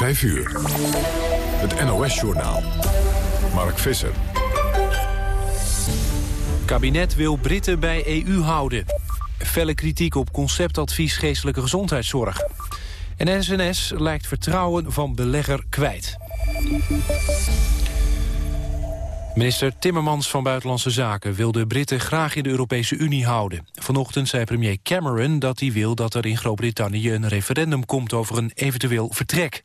5 uur. Het NOS-journaal. Mark Visser. Kabinet wil Britten bij EU houden. Felle kritiek op conceptadvies geestelijke gezondheidszorg. En SNS lijkt vertrouwen van belegger kwijt. Minister Timmermans van Buitenlandse Zaken wil de Britten graag in de Europese Unie houden. Vanochtend zei premier Cameron dat hij wil dat er in Groot-Brittannië een referendum komt over een eventueel vertrek.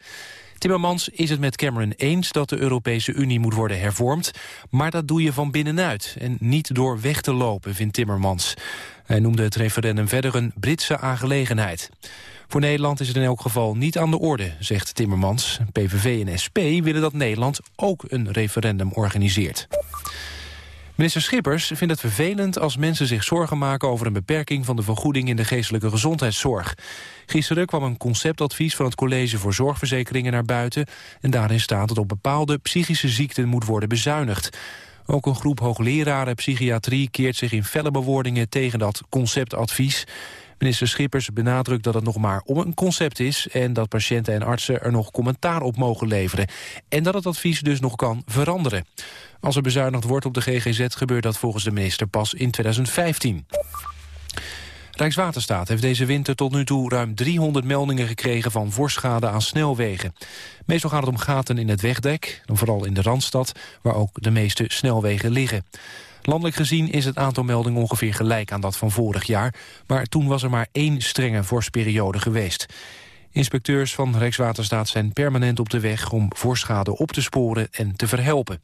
Timmermans is het met Cameron eens dat de Europese Unie moet worden hervormd, maar dat doe je van binnenuit en niet door weg te lopen, vindt Timmermans. Hij noemde het referendum verder een Britse aangelegenheid. Voor Nederland is het in elk geval niet aan de orde, zegt Timmermans. PVV en SP willen dat Nederland ook een referendum organiseert. Minister Schippers vindt het vervelend als mensen zich zorgen maken over een beperking van de vergoeding in de geestelijke gezondheidszorg. Gisteren kwam een conceptadvies van het College voor Zorgverzekeringen naar buiten en daarin staat dat op bepaalde psychische ziekten moet worden bezuinigd. Ook een groep hoogleraren psychiatrie keert zich in felle bewoordingen tegen dat conceptadvies. Minister Schippers benadrukt dat het nog maar om een concept is... en dat patiënten en artsen er nog commentaar op mogen leveren. En dat het advies dus nog kan veranderen. Als er bezuinigd wordt op de GGZ gebeurt dat volgens de minister pas in 2015. Rijkswaterstaat heeft deze winter tot nu toe ruim 300 meldingen gekregen van voorschade aan snelwegen. Meestal gaat het om gaten in het wegdek, vooral in de Randstad, waar ook de meeste snelwegen liggen. Landelijk gezien is het aantal meldingen ongeveer gelijk aan dat van vorig jaar, maar toen was er maar één strenge vorstperiode geweest. Inspecteurs van Rijkswaterstaat zijn permanent op de weg om voorschade op te sporen en te verhelpen.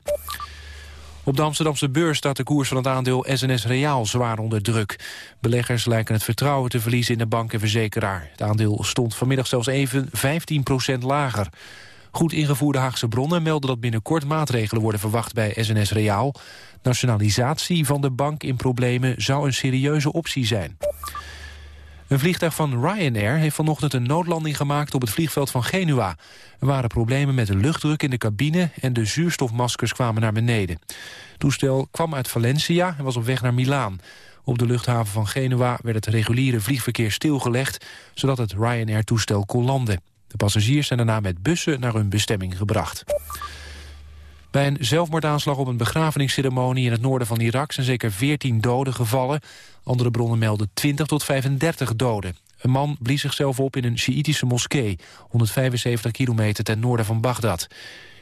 Op de Amsterdamse beurs staat de koers van het aandeel SNS Reaal zwaar onder druk. Beleggers lijken het vertrouwen te verliezen in de bank en verzekeraar. Het aandeel stond vanmiddag zelfs even 15% lager. Goed ingevoerde Haagse bronnen melden dat binnenkort maatregelen worden verwacht bij SNS Reaal. Nationalisatie van de bank in problemen zou een serieuze optie zijn. Een vliegtuig van Ryanair heeft vanochtend een noodlanding gemaakt op het vliegveld van Genua. Er waren problemen met de luchtdruk in de cabine en de zuurstofmaskers kwamen naar beneden. Het toestel kwam uit Valencia en was op weg naar Milaan. Op de luchthaven van Genua werd het reguliere vliegverkeer stilgelegd... zodat het Ryanair-toestel kon landen. De passagiers zijn daarna met bussen naar hun bestemming gebracht. Bij een zelfmoordaanslag op een begrafenisceremonie in het noorden van Irak zijn zeker 14 doden gevallen. Andere bronnen melden 20 tot 35 doden. Een man blies zichzelf op in een Sjiïtische moskee, 175 kilometer ten noorden van Bagdad.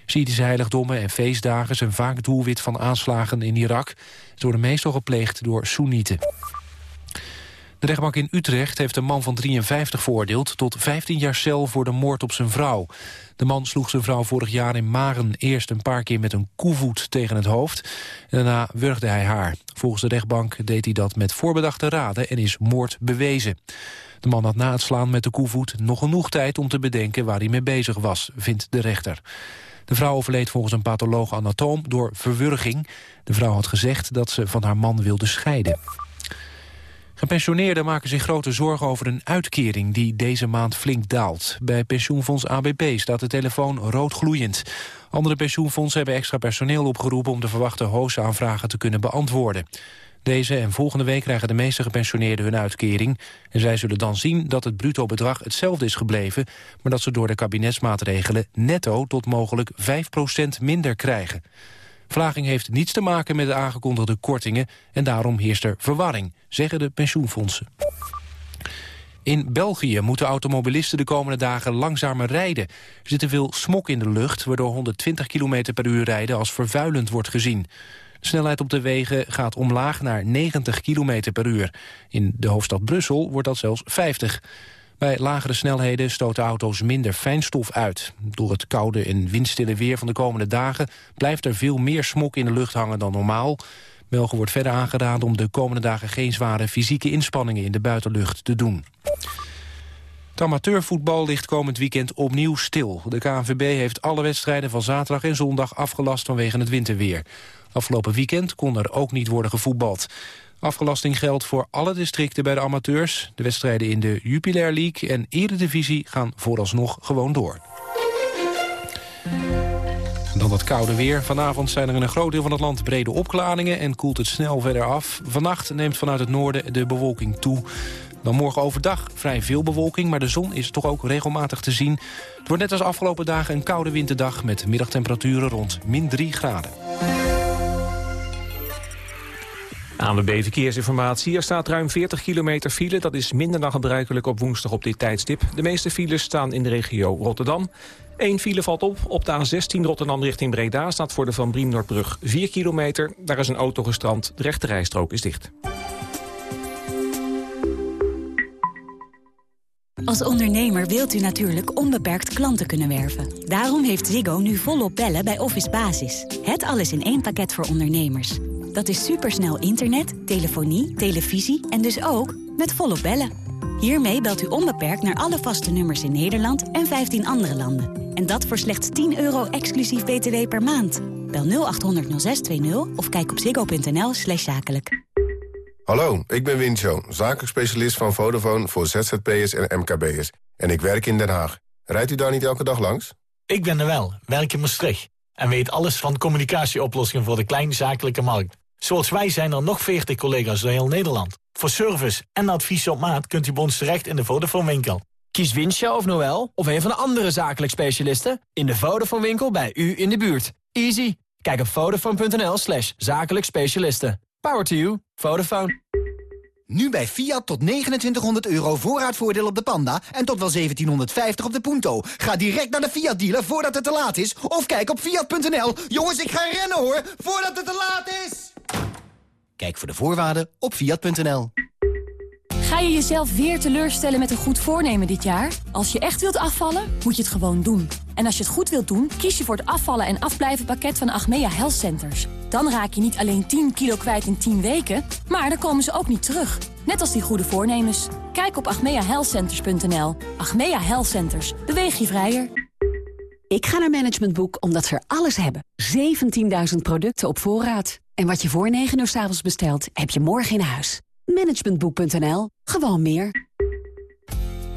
Sjiïtische heiligdommen en feestdagen zijn vaak doelwit van aanslagen in Irak. Ze worden meestal gepleegd door Soenieten. De rechtbank in Utrecht heeft een man van 53 veroordeeld... tot 15 jaar cel voor de moord op zijn vrouw. De man sloeg zijn vrouw vorig jaar in Maren eerst een paar keer met een koevoet tegen het hoofd. En daarna wurgde hij haar. Volgens de rechtbank deed hij dat met voorbedachte raden en is moord bewezen. De man had na het slaan met de koevoet nog genoeg tijd om te bedenken waar hij mee bezig was, vindt de rechter. De vrouw overleed volgens een patholoog anatoom door verwurging. De vrouw had gezegd dat ze van haar man wilde scheiden. Gepensioneerden maken zich grote zorgen over een uitkering die deze maand flink daalt. Bij pensioenfonds ABP staat de telefoon roodgloeiend. Andere pensioenfondsen hebben extra personeel opgeroepen om de verwachte hoogste aanvragen te kunnen beantwoorden. Deze en volgende week krijgen de meeste gepensioneerden hun uitkering. En zij zullen dan zien dat het bruto bedrag hetzelfde is gebleven... maar dat ze door de kabinetsmaatregelen netto tot mogelijk 5% minder krijgen. Verlaging heeft niets te maken met de aangekondigde kortingen... en daarom heerst er verwarring, zeggen de pensioenfondsen. In België moeten automobilisten de komende dagen langzamer rijden. Er zit te veel smok in de lucht, waardoor 120 km per uur rijden als vervuilend wordt gezien. De snelheid op de wegen gaat omlaag naar 90 km per uur. In de hoofdstad Brussel wordt dat zelfs 50 bij lagere snelheden stoten auto's minder fijnstof uit. Door het koude en windstille weer van de komende dagen... blijft er veel meer smok in de lucht hangen dan normaal. Belgen wordt verder aangeraden om de komende dagen... geen zware fysieke inspanningen in de buitenlucht te doen. Het amateurvoetbal ligt komend weekend opnieuw stil. De KNVB heeft alle wedstrijden van zaterdag en zondag afgelast vanwege het winterweer. Afgelopen weekend kon er ook niet worden gevoetbald. Afgelasting geldt voor alle districten bij de amateurs. De wedstrijden in de Jupiler League en Eredivisie gaan vooralsnog gewoon door. Dan dat koude weer. Vanavond zijn er in een groot deel van het land brede opklaringen... en koelt het snel verder af. Vannacht neemt vanuit het noorden de bewolking toe. Dan morgen overdag vrij veel bewolking, maar de zon is toch ook regelmatig te zien. Het wordt net als afgelopen dagen een koude winterdag... met middagtemperaturen rond min 3 graden. ANWB Verkeersinformatie. Er staat ruim 40 kilometer file. Dat is minder dan gebruikelijk op woensdag op dit tijdstip. De meeste files staan in de regio Rotterdam. Eén file valt op. Op de A16 Rotterdam richting Breda staat voor de Van Briem Noordbrug 4 kilometer. Daar is een auto gestrand. De rechte rijstrook is dicht. Als ondernemer wilt u natuurlijk onbeperkt klanten kunnen werven. Daarom heeft Ziggo nu volop bellen bij Office Basis. Het alles in één pakket voor ondernemers. Dat is supersnel internet, telefonie, televisie en dus ook met volop bellen. Hiermee belt u onbeperkt naar alle vaste nummers in Nederland en 15 andere landen. En dat voor slechts 10 euro exclusief btw per maand. Bel 0800 0620 of kijk op ziggo.nl slash zakelijk. Hallo, ik ben Wincho, zakelijk specialist van Vodafone voor ZZP'ers en MKB'ers. En ik werk in Den Haag. Rijdt u daar niet elke dag langs? Ik ben er wel, werk in Maastricht. En weet alles van communicatieoplossingen voor de kleinzakelijke markt. Zoals wij zijn er nog 40 collega's door heel Nederland. Voor service en advies op maat kunt u bij ons terecht in de Vodafone winkel. Kies Winsja of Noel of een van de andere zakelijk specialisten... in de Vodafone winkel bij u in de buurt. Easy. Kijk op vodafone.nl slash zakelijk specialisten. Power to you. Vodafone. Nu bij Fiat tot 2900 euro voorraadvoordeel op de Panda... en tot wel 1750 op de Punto. Ga direct naar de Fiat-dealer voordat het te laat is... of kijk op fiat.nl. Jongens, ik ga rennen hoor, voordat het te laat is! Kijk voor de voorwaarden op fiat.nl. Ga je jezelf weer teleurstellen met een goed voornemen dit jaar? Als je echt wilt afvallen, moet je het gewoon doen. En als je het goed wilt doen, kies je voor het afvallen en afblijven pakket van Achmea Health Centers. Dan raak je niet alleen 10 kilo kwijt in 10 weken, maar dan komen ze ook niet terug. Net als die goede voornemens. Kijk op achmeahealthcenters.nl. Achmea Health Centers. Beweeg je vrijer. Ik ga naar Management Boek omdat ze er alles hebben. 17.000 producten op voorraad. En wat je voor 9 uur s avonds bestelt, heb je morgen in huis. Managementboek.nl. Gewoon meer.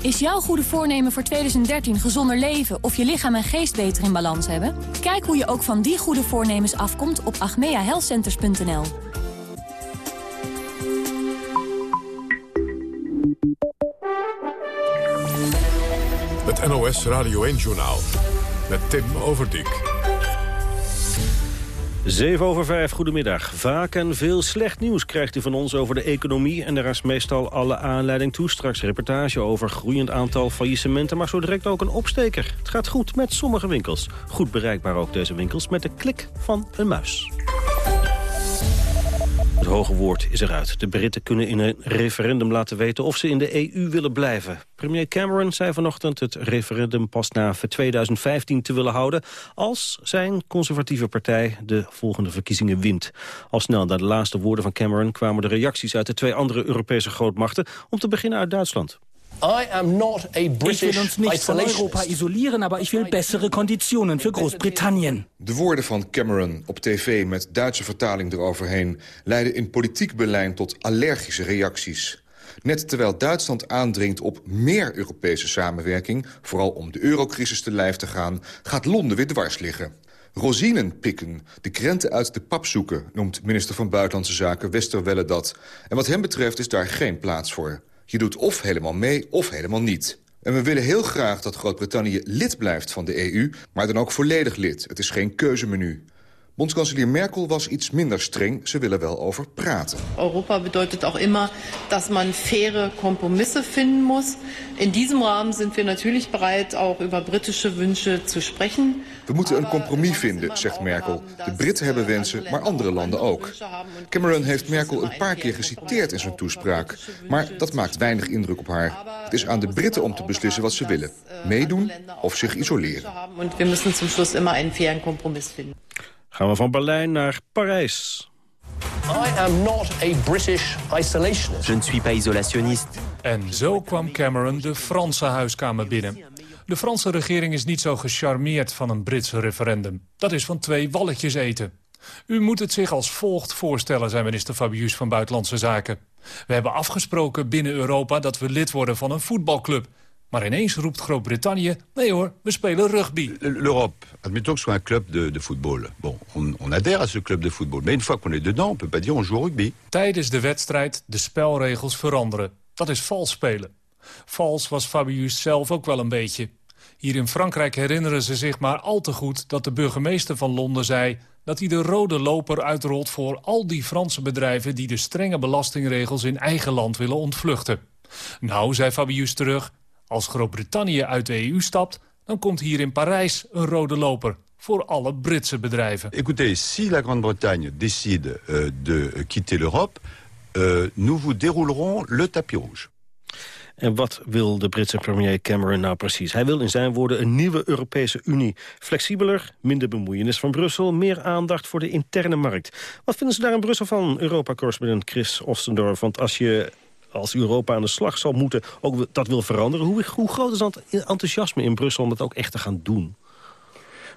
Is jouw goede voornemen voor 2013 gezonder leven of je lichaam en geest beter in balans hebben? Kijk hoe je ook van die goede voornemens afkomt op agmeahealthcenters.nl. Het NOS Radio 1-journaal met Tim Overdijk. 7 over 5, goedemiddag. Vaak en veel slecht nieuws krijgt u van ons over de economie... en daar is meestal alle aanleiding toe. Straks reportage over groeiend aantal faillissementen... maar zo direct ook een opsteker. Het gaat goed met sommige winkels. Goed bereikbaar ook deze winkels met de klik van een muis. Hoge woord is eruit. De Britten kunnen in een referendum laten weten of ze in de EU willen blijven. Premier Cameron zei vanochtend het referendum pas na 2015 te willen houden... als zijn conservatieve partij de volgende verkiezingen wint. Al snel na de laatste woorden van Cameron kwamen de reacties uit de twee andere Europese grootmachten... om te beginnen uit Duitsland. I am not a British ich will uns nicht von Europa isolieren, aber ich will bessere Konditionen für Großbritannien. De woorden van Cameron op tv met Duitse vertaling eroverheen... leiden in politiek beleid tot allergische reacties. Net terwijl Duitsland aandringt op meer Europese samenwerking... vooral om de eurocrisis te lijf te gaan, gaat Londen weer dwars liggen. Rosinen pikken, de krenten uit de pap zoeken... noemt minister van Buitenlandse Zaken Westerwelle dat. En wat hem betreft is daar geen plaats voor. Je doet of helemaal mee of helemaal niet. En we willen heel graag dat Groot-Brittannië lid blijft van de EU... maar dan ook volledig lid. Het is geen keuzemenu. Bondskanselier Merkel was iets minder streng. Ze willen wel over praten. Europa bedeutet auch immer, dass man faire Kompromisse finden muss. In diesem Rahmen sind wir natürlich bereit, auch über britische Wünsche zu sprechen. We moeten een compromis vinden, zegt Merkel. De Britten hebben wensen, maar andere landen ook. Cameron heeft Merkel een paar keer geciteerd in zijn toespraak. Maar dat maakt weinig indruk op haar. Het is aan de Britten om te beslissen wat ze willen. Meedoen of zich isoleren. We moeten zum Schluss immer einen fairen Kompromiss vinden. Gaan we van Berlijn naar Parijs. I am not a British isolationist. Je ne suis pas isolationniste. En zo kwam Cameron de Franse huiskamer binnen. De Franse regering is niet zo gecharmeerd van een Britse referendum. Dat is van twee walletjes eten. U moet het zich als volgt voorstellen, zei minister Fabius van Buitenlandse Zaken. We hebben afgesproken binnen Europa dat we lid worden van een voetbalclub. Maar ineens roept Groot-Brittannië... nee hoor, we spelen rugby. L'Europe, admettons que ce soit un club de, de football. Bon, on, on adhère à ce club de football. Mais une fois qu'on est dedans, on peut pas dire on joue au rugby. Tijdens de wedstrijd de spelregels veranderen. Dat is vals spelen. Vals was Fabius zelf ook wel een beetje. Hier in Frankrijk herinneren ze zich maar al te goed dat de burgemeester van Londen zei dat hij de rode loper uitrolt voor al die Franse bedrijven... die de strenge belastingregels in eigen land willen ontvluchten. Nou, zei Fabius terug, als Groot-Brittannië uit de EU stapt... dan komt hier in Parijs een rode loper voor alle Britse bedrijven. Écoutez, si la Grande-Bretagne décide euh, de quitter l'Europe... Euh, nous vous déroulerons le tapis rouge. En wat wil de Britse premier Cameron nou precies? Hij wil in zijn woorden een nieuwe Europese Unie. Flexibeler, minder bemoeienis van Brussel... meer aandacht voor de interne markt. Wat vinden ze daar in Brussel van, Europa-correspondent Chris Ostendorf? Want als je als Europa aan de slag zal moeten ook dat wil veranderen... hoe, hoe groot is dat enthousiasme in Brussel om het ook echt te gaan doen?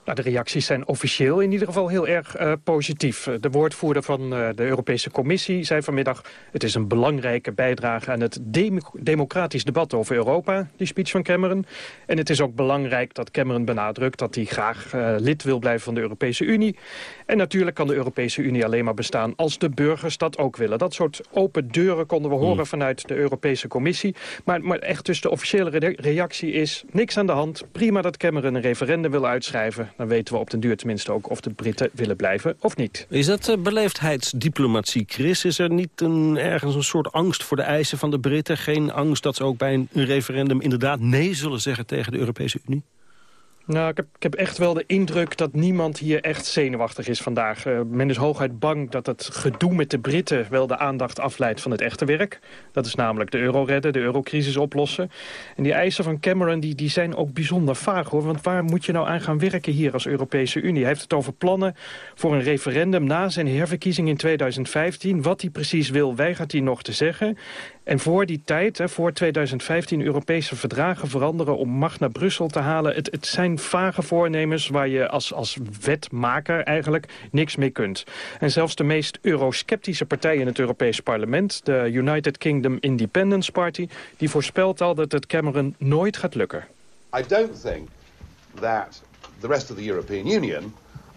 Nou, de reacties zijn officieel in ieder geval heel erg uh, positief. De woordvoerder van uh, de Europese Commissie zei vanmiddag... het is een belangrijke bijdrage aan het dem democratisch debat over Europa, die speech van Cameron. En het is ook belangrijk dat Cameron benadrukt dat hij graag uh, lid wil blijven van de Europese Unie. En natuurlijk kan de Europese Unie alleen maar bestaan als de burgers dat ook willen. Dat soort open deuren konden we horen mm. vanuit de Europese Commissie. Maar, maar echt dus de officiële re reactie is niks aan de hand. Prima dat Cameron een referendum wil uitschrijven dan weten we op den duur tenminste ook of de Britten willen blijven of niet. Is dat uh, beleefdheidsdiplomatie, Chris? Is er niet een, ergens een soort angst voor de eisen van de Britten? Geen angst dat ze ook bij een referendum inderdaad nee zullen zeggen tegen de Europese Unie? Nou, ik heb, echt wel de indruk dat niemand hier echt zenuwachtig is vandaag. Uh, men is hooguit bang dat het gedoe met de Britten wel de aandacht afleidt van het echte werk. Dat is namelijk de euro redden, de eurocrisis oplossen. En die eisen van Cameron die, die zijn ook bijzonder vaag hoor. Want waar moet je nou aan gaan werken hier als Europese Unie? Hij heeft het over plannen voor een referendum na zijn herverkiezing in 2015. Wat hij precies wil, weigert hij nog te zeggen. En voor die tijd, hè, voor 2015, Europese verdragen veranderen om macht naar Brussel te halen. Het, het zijn vage voornemens waar je als, als wetmaker eigenlijk niks mee kunt. En zelfs de meest eurosceptische partij in het Europees parlement, de United Kingdom Independence Party, die voorspelt al dat het Cameron nooit gaat lukken. I don't think that the rest of the European Union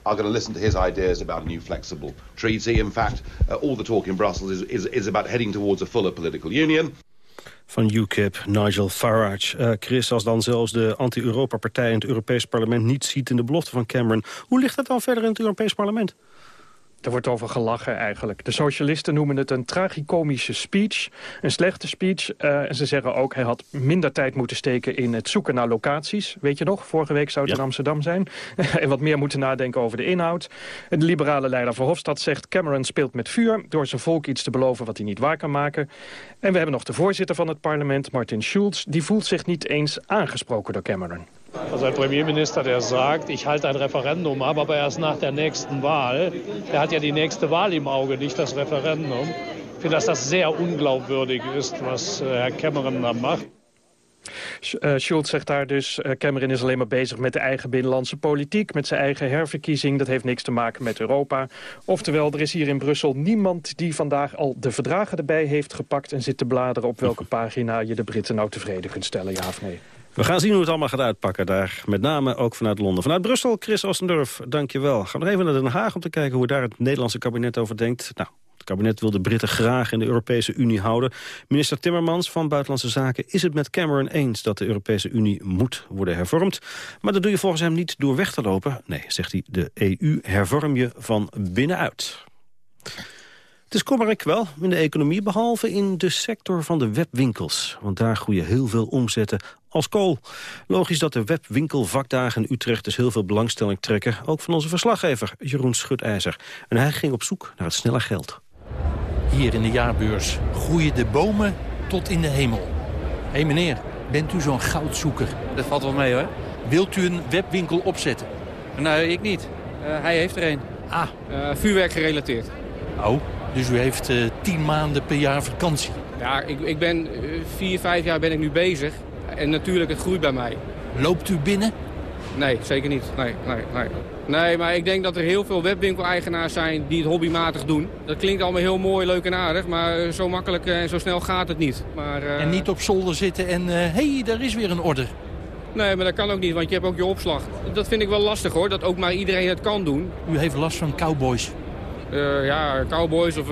are going to listen to his ideas about new flexible treaty. In fact, uh, all the talk in Brussels is, is, is about heading towards a fuller political union van UKIP, Nigel Farage. Uh, Chris, als dan zelfs de anti-Europa-partij in het Europees parlement niet ziet in de belofte van Cameron... hoe ligt dat dan verder in het Europees parlement? Er wordt over gelachen eigenlijk. De socialisten noemen het een tragicomische speech. Een slechte speech. Uh, en ze zeggen ook, hij had minder tijd moeten steken in het zoeken naar locaties. Weet je nog, vorige week zou het in Amsterdam zijn. en wat meer moeten nadenken over de inhoud. De liberale leider Verhofstadt zegt... Cameron speelt met vuur door zijn volk iets te beloven wat hij niet waar kan maken. En we hebben nog de voorzitter van het parlement, Martin Schulz. Die voelt zich niet eens aangesproken door Cameron. Also ein Premierminister, der sagt, ich halte ein Referendum ab, aber erst nach der nächsten Wahl. Der hat ja die nächste Wahl im Auge, nicht das Referendum. Ich finde, dass das sehr unglaubwürdig ist, was äh, Herr Cameron da macht. Uh, Schulz zegt daar dus, uh, Cameron is alleen maar bezig met de eigen binnenlandse politiek, met zijn eigen herverkiezing. Dat heeft niks te maken met Europa. Oftewel, er is hier in Brussel niemand die vandaag al de verdragen erbij heeft gepakt en zit te bladeren op welke pagina je de Britten nou tevreden kunt stellen, ja of nee. We gaan zien hoe het allemaal gaat uitpakken daar. Met name ook vanuit Londen. Vanuit Brussel, Chris Ostendorf, dank je wel. Gaan nog even naar Den Haag om te kijken hoe daar het Nederlandse kabinet over denkt. Nou, het kabinet wil de Britten graag in de Europese Unie houden. Minister Timmermans van Buitenlandse Zaken is het met Cameron eens... dat de Europese Unie moet worden hervormd. Maar dat doe je volgens hem niet door weg te lopen. Nee, zegt hij, de EU hervorm je van binnenuit. Het is kommerlijk wel in de economie, behalve in de sector van de webwinkels. Want daar groeien heel veel omzetten als kool. Logisch dat de webwinkelvakdagen in Utrecht dus heel veel belangstelling trekken. Ook van onze verslaggever Jeroen Schutijzer. En hij ging op zoek naar het snelle geld. Hier in de jaarbeurs groeien de bomen tot in de hemel. Hé hey meneer, bent u zo'n goudzoeker? Dat valt wel mee hoor. Wilt u een webwinkel opzetten? Nee, ik niet. Uh, hij heeft er een. Ah. Uh, vuurwerk gerelateerd. Oh, dus u heeft uh, tien maanden per jaar vakantie? Ja, ik, ik ben vier, vijf jaar ben ik nu bezig. En natuurlijk, het groeit bij mij. Loopt u binnen? Nee, zeker niet. Nee, nee, nee. Nee, maar ik denk dat er heel veel webwinkeleigenaars zijn die het hobbymatig doen. Dat klinkt allemaal heel mooi, leuk en aardig, maar zo makkelijk en zo snel gaat het niet. Maar, uh... En niet op zolder zitten en hé, uh, hey, daar is weer een order. Nee, maar dat kan ook niet, want je hebt ook je opslag. Dat vind ik wel lastig hoor, dat ook maar iedereen het kan doen. U heeft last van cowboys? Uh, ja, cowboys of...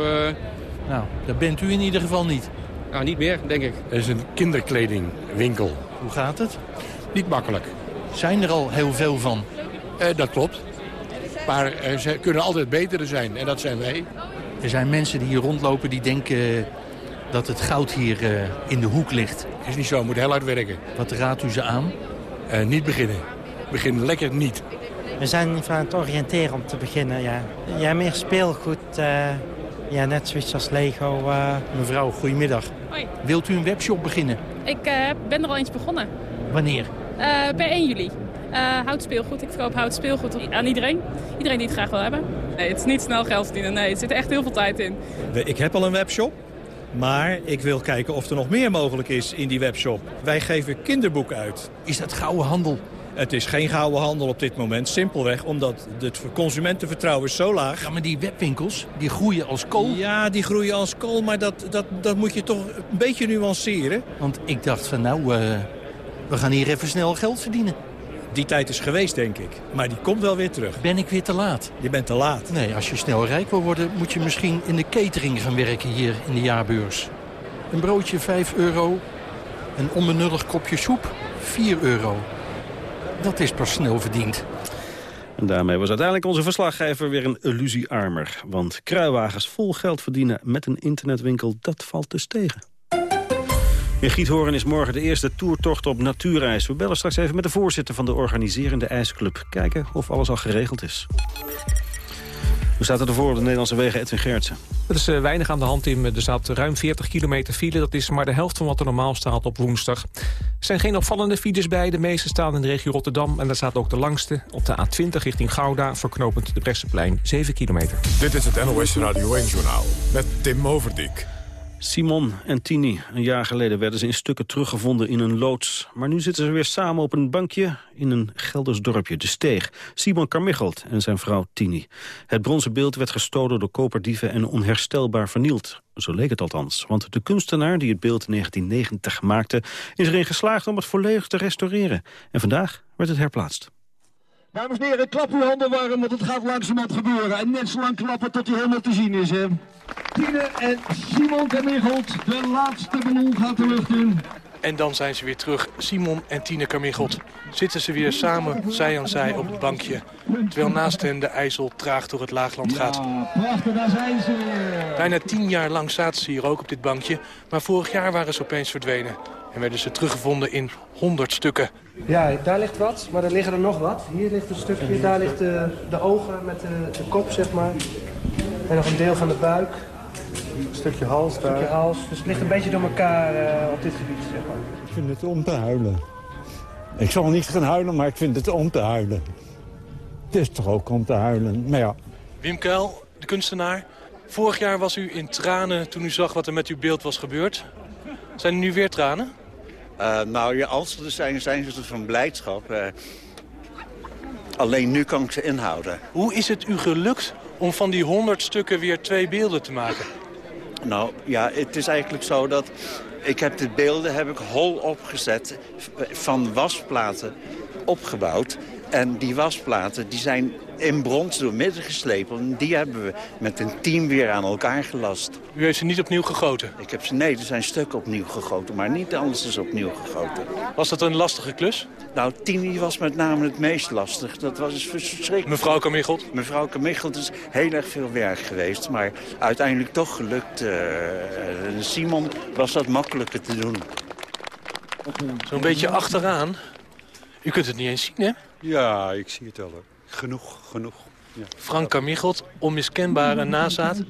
Nou, dat bent u in ieder geval niet. Nou, niet meer, denk ik. Het is een kinderkledingwinkel. Hoe gaat het? Niet makkelijk. Zijn er al heel veel van? Eh, dat klopt. Maar eh, ze kunnen altijd betere zijn. En dat zijn wij. Er zijn mensen die hier rondlopen die denken dat het goud hier eh, in de hoek ligt. Is niet zo, moet heel hard werken. Wat raadt u ze aan? Eh, niet beginnen. Begin lekker niet. We zijn van het oriënteren om te beginnen, ja. Ja, meer speelgoed. eh, ja, net zoiets als Lego. eh. Mevrouw, goedemiddag. Hoi. Wilt u een webshop beginnen? Ik eh, ben er al eens begonnen. Wanneer? Eh, per 1 juli. Eh hout speelgoed. Ik verkoop hout speelgoed aan iedereen. Iedereen die het graag wil hebben. Nee, het is niet snel geld verdienen. Nee, er zit echt heel veel tijd in. Ik heb al een webshop, maar ik wil kijken of er nog meer mogelijk is in die webshop. Wij geven kinderboeken uit. Is dat gouden handel? Het is geen gouden handel op dit moment, simpelweg omdat het consumentenvertrouwen is zo laag. Ja, maar die webwinkels, die groeien als kool. Ja, die groeien als kool, maar dat, dat, dat moet je toch een beetje nuanceren. Want ik dacht van nou, eh, we gaan hier even snel geld verdienen. Die tijd is geweest, denk ik. Maar die komt wel weer terug. Ben ik weer te laat? Je bent te laat. Nee, als je snel rijk wil worden, moet je misschien in de catering gaan werken hier in de jaarbeurs. Een broodje 5 euro, een onbenullig kopje soep 4 euro. Dat is pas snel verdiend. En daarmee was uiteindelijk onze verslaggever weer een illusiearmer. Want kruiwagens vol geld verdienen met een internetwinkel, dat valt dus tegen. In Giethoorn is morgen de eerste toertocht op natuurreis. We bellen straks even met de voorzitter van de organiserende ijsclub. Kijken of alles al geregeld is. Hoe staat het ervoor op de Nederlandse wegen, Edwin Gertsen? Er is eh, weinig aan de hand in. Er staat ruim 40 kilometer file. Dat is maar de helft van wat er normaal staat op woensdag. Er zijn geen opvallende files bij. De meeste staan in de regio Rotterdam. En daar staat ook de langste. Op de A20 richting Gouda, verknopend de Bresseplein, 7 kilometer. Dit is het NOS Radio 1-journaal met Tim Overdijk. Simon en Tini. Een jaar geleden werden ze in stukken teruggevonden in een loods. Maar nu zitten ze weer samen op een bankje in een Gelders dorpje, De Steeg. Simon Carmichelt en zijn vrouw Tini. Het bronzen beeld werd gestolen door koperdieven en onherstelbaar vernield. Zo leek het althans, want de kunstenaar die het beeld in 1990 maakte... is erin geslaagd om het volledig te restaureren. En vandaag werd het herplaatst. Dames en heren, klap uw handen warm, want het gaat langzamerhand gebeuren. En net zo lang klappen tot hij helemaal te zien is, hè. Tine en Simon Kemichelt, de laatste ballon gaat de lucht in. En dan zijn ze weer terug. Simon en Tine Carmichelt. Zitten ze weer samen, zij aan zij, op het bankje. Terwijl naast hen de IJssel traag door het laagland gaat. Prachtig, daar zijn ze weer. Bijna tien jaar lang zaten ze hier ook op dit bankje. Maar vorig jaar waren ze opeens verdwenen. En werden ze teruggevonden in honderd stukken. Ja, daar ligt wat, maar er liggen er nog wat. Hier ligt een stukje, daar ligt de, de ogen met de, de kop, zeg maar. En nog een deel van de buik. Een stukje hals daar. Een stukje hals. Dus het ligt een beetje door elkaar eh, op dit gebied, zeg maar. Ik vind het om te huilen. Ik zal niet gaan huilen, maar ik vind het om te huilen. Het is toch ook om te huilen, maar ja. Wim Kuil, de kunstenaar. Vorig jaar was u in tranen toen u zag wat er met uw beeld was gebeurd. Zijn er nu weer tranen? Uh, nou ja, als ze er zijn, zijn ze van blijdschap. Uh, alleen nu kan ik ze inhouden. Hoe is het u gelukt om van die honderd stukken weer twee beelden te maken? Nou ja, het is eigenlijk zo dat... Ik heb de beelden heb ik hol opgezet, van wasplaten opgebouwd. En die wasplaten die zijn in brons door midden geslepen. En die hebben we met een team weer aan elkaar gelast. U heeft ze niet opnieuw gegoten? Ik heb ze, nee, er zijn stukken opnieuw gegoten, maar niet alles is opnieuw gegoten. Was dat een lastige klus? Nou, Tini was met name het meest lastig. Dat was verschrikkelijk. Mevrouw Kamichelt? Mevrouw Kamichelt is heel erg veel werk geweest, maar uiteindelijk toch gelukt. Uh, Simon was dat makkelijker te doen. Zo'n beetje achteraan. U kunt het niet eens zien, hè? Ja, ik zie het wel. Hoor. Genoeg, genoeg. Ja. Frank Kamichelt, onmiskenbare nazaat.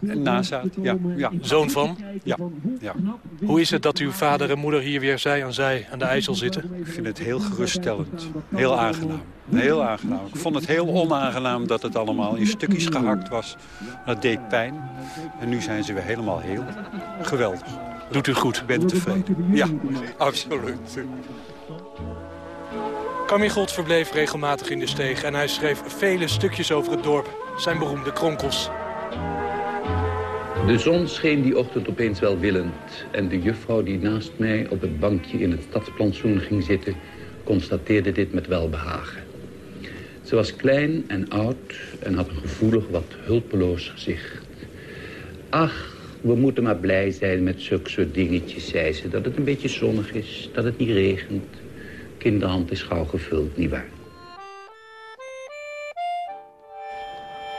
Nazaat, ja, ja. Zoon van? Ja, ja. Hoe is het dat uw vader en moeder hier weer zij aan zij aan de IJssel zitten? Ik vind het heel geruststellend. Heel aangenaam. Heel aangenaam. Ik vond het heel onaangenaam dat het allemaal in stukjes gehakt was. Dat deed pijn. En nu zijn ze weer helemaal heel. Geweldig. Doet u goed? Ik ben tevreden. Ja, absoluut. Kamichelt verbleef regelmatig in de steeg en hij schreef vele stukjes over het dorp, zijn beroemde kronkels. De zon scheen die ochtend opeens welwillend en de juffrouw die naast mij op het bankje in het stadsplantsoen ging zitten, constateerde dit met welbehagen. Ze was klein en oud en had een gevoelig, wat hulpeloos gezicht. Ach, We moeten maar blij zijn met zulke soort dingetjes, zei ze. Dat het een beetje zonnig is, dat het niet regent. Kinderhand is gauw gevuld, nietwaar?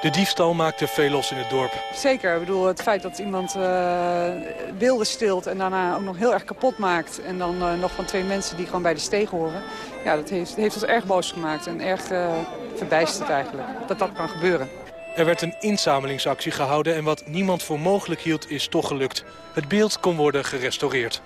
De diefstal maakte veel los in het dorp. Zeker. Ik bedoel, het feit dat iemand uh, beelden stilt en daarna ook nog heel erg kapot maakt... en dan uh, nog van twee mensen die gewoon bij de steeg horen... ja, dat heeft, heeft ons erg boos gemaakt en erg uh, verbijsterd eigenlijk. Dat dat kan gebeuren. Er werd een inzamelingsactie gehouden en wat niemand voor mogelijk hield is toch gelukt. Het beeld kon worden gerestaureerd.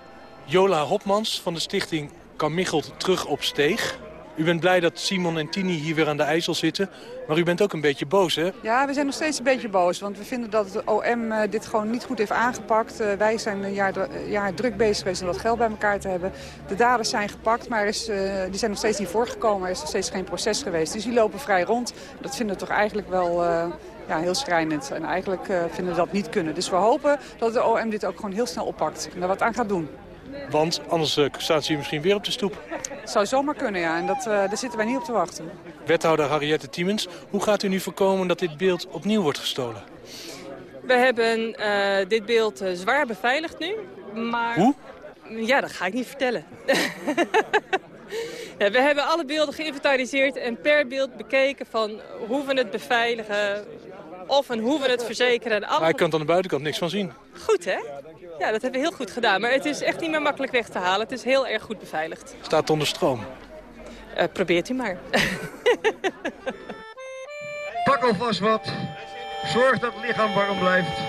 Jola Hopmans van de stichting Kamichelt Terug op Steeg u bent blij dat Simon en Tini hier weer aan de IJssel zitten. Maar u bent ook een beetje boos, hè? Ja, we zijn nog steeds een beetje boos. Want we vinden dat het OM uh, dit gewoon niet goed heeft aangepakt. Uh, wij zijn een jaar, uh, jaar, druk bezig geweest om dat geld bij elkaar te hebben. De daders zijn gepakt, maar is, die zijn nog steeds niet voorgekomen. Er is nog steeds geen proces geweest. Dus die lopen vrij rond. Dat vinden we toch eigenlijk wel ja, heel schrijnend. En eigenlijk vinden we dat niet kunnen. Dus we hopen dat de OM dit ook gewoon heel snel oppakt. En er wat aan gaat doen. Want anders uh, staat ze hier misschien weer op de stoep. Het zou zomaar kunnen, ja. En dat, uh, daar zitten wij niet op te wachten. Wethouder Harriette Tiemens, hoe gaat u nu voorkomen dat dit beeld opnieuw wordt gestolen? We hebben uh, dit beeld zwaar beveiligd nu. Maar... Hoe? Ja, dat ga ik niet vertellen. ja, we hebben alle beelden geïnventariseerd en per beeld bekeken van hoe we het beveiligen, of en hoe we het verzekeren. Alle... Maar je kan aan de buitenkant niks van zien. Goed, hè? Ja, dat hebben we heel goed gedaan. Maar het is echt niet meer makkelijk weg te halen. Het is heel erg goed beveiligd. Staat onder stroom? Uh, probeert u maar. Pak alvast wat. Zorg dat het lichaam warm blijft.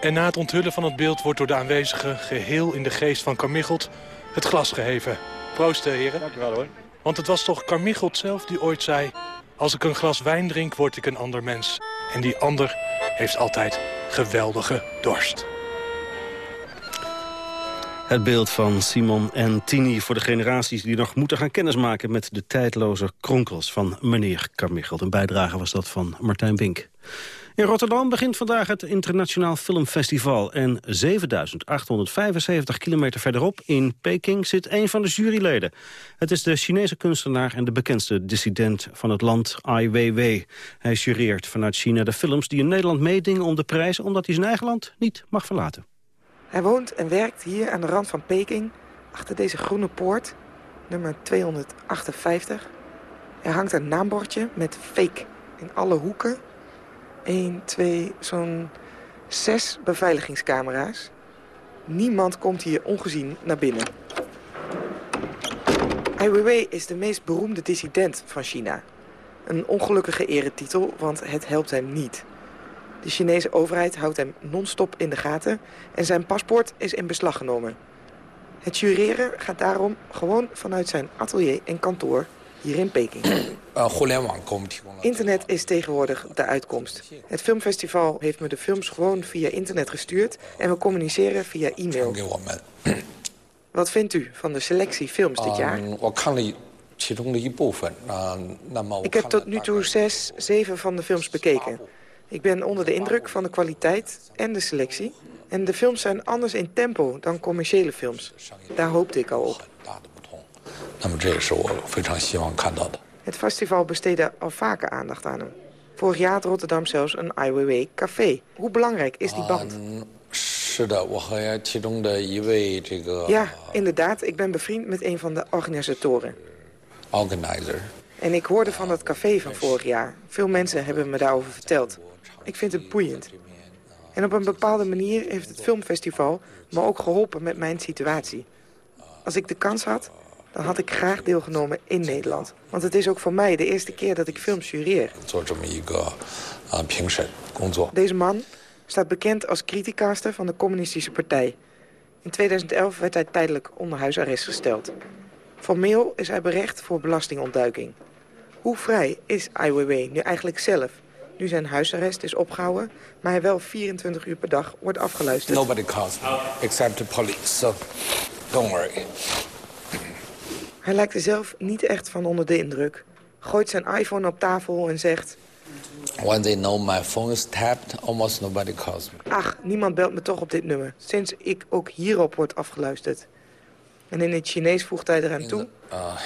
En na het onthullen van het beeld wordt door de aanwezigen... geheel in de geest van Carmichelt het glas geheven. Proost, heren. Dank wel, hoor. Want het was toch Carmichelt zelf die ooit zei... als ik een glas wijn drink, word ik een ander mens. En die ander heeft altijd geweldige dorst. Het beeld van Simon en Tini voor de generaties die nog moeten gaan kennismaken met de tijdloze kronkels van meneer Carmichelt. Een bijdrage was dat van Martijn Bink. In Rotterdam begint vandaag het Internationaal Filmfestival. En 7875 kilometer verderop, in Peking, zit een van de juryleden. Het is de Chinese kunstenaar en de bekendste dissident van het land, Ai Weiwei. Hij jureert vanuit China de films die in Nederland meedingen om de prijzen... omdat hij zijn eigen land niet mag verlaten. Hij woont en werkt hier aan de rand van Peking, achter deze groene poort, nummer 258. Er hangt een naambordje met fake in alle hoeken. 1, 2, zo'n zes beveiligingscamera's. Niemand komt hier ongezien naar binnen. Ai Weiwei is de meest beroemde dissident van China. Een ongelukkige eretitel, want het helpt hem niet. De Chinese overheid houdt hem non-stop in de gaten en zijn paspoort is in beslag genomen. Het jureren gaat daarom gewoon vanuit zijn atelier en kantoor hier in Peking. Internet is tegenwoordig de uitkomst. Het filmfestival heeft me de films gewoon via internet gestuurd... en we communiceren via e-mail. Wat vindt u van de selectie films dit jaar? Ik heb tot nu toe zes, zeven van de films bekeken. Ik ben onder de indruk van de kwaliteit en de selectie. En de films zijn anders in tempo dan commerciële films. Daar hoopte ik al op. Het festival besteedde al vaker aandacht aan hem. Vorig jaar had Rotterdam zelfs een Ai Weiwei café. Hoe belangrijk is die band? Ja, inderdaad. Ik ben bevriend met een van de organisatoren. Organizer. En ik hoorde van dat café van vorig jaar. Veel mensen hebben me daarover verteld. Ik vind het boeiend. En op een bepaalde manier heeft het filmfestival me ook geholpen met mijn situatie. Als ik de kans had, dan had ik graag deelgenomen in Nederland. Want het is ook voor mij de eerste keer dat ik films jureer. Deze man staat bekend als criticaster van de communistische partij. In 2011 werd hij tijdelijk onder huisarrest gesteld. Formeel is hij berecht voor belastingontduiking. Hoe vrij is Ai Weiwei nu eigenlijk zelf? Nu zijn huisarrest is opgehouden, maar hij wel 24 uur per dag wordt afgeluisterd. Nobody calls me, except the police, so don't worry. Hij lijkt er zelf niet echt van onder de indruk. Gooit zijn iPhone op tafel en zegt... When they know my phone is tapped, almost nobody calls me. Ach, niemand belt me toch op dit nummer. Sinds ik ook hierop word afgeluisterd. En in het Chinees voegt hij eraan toe... Uh,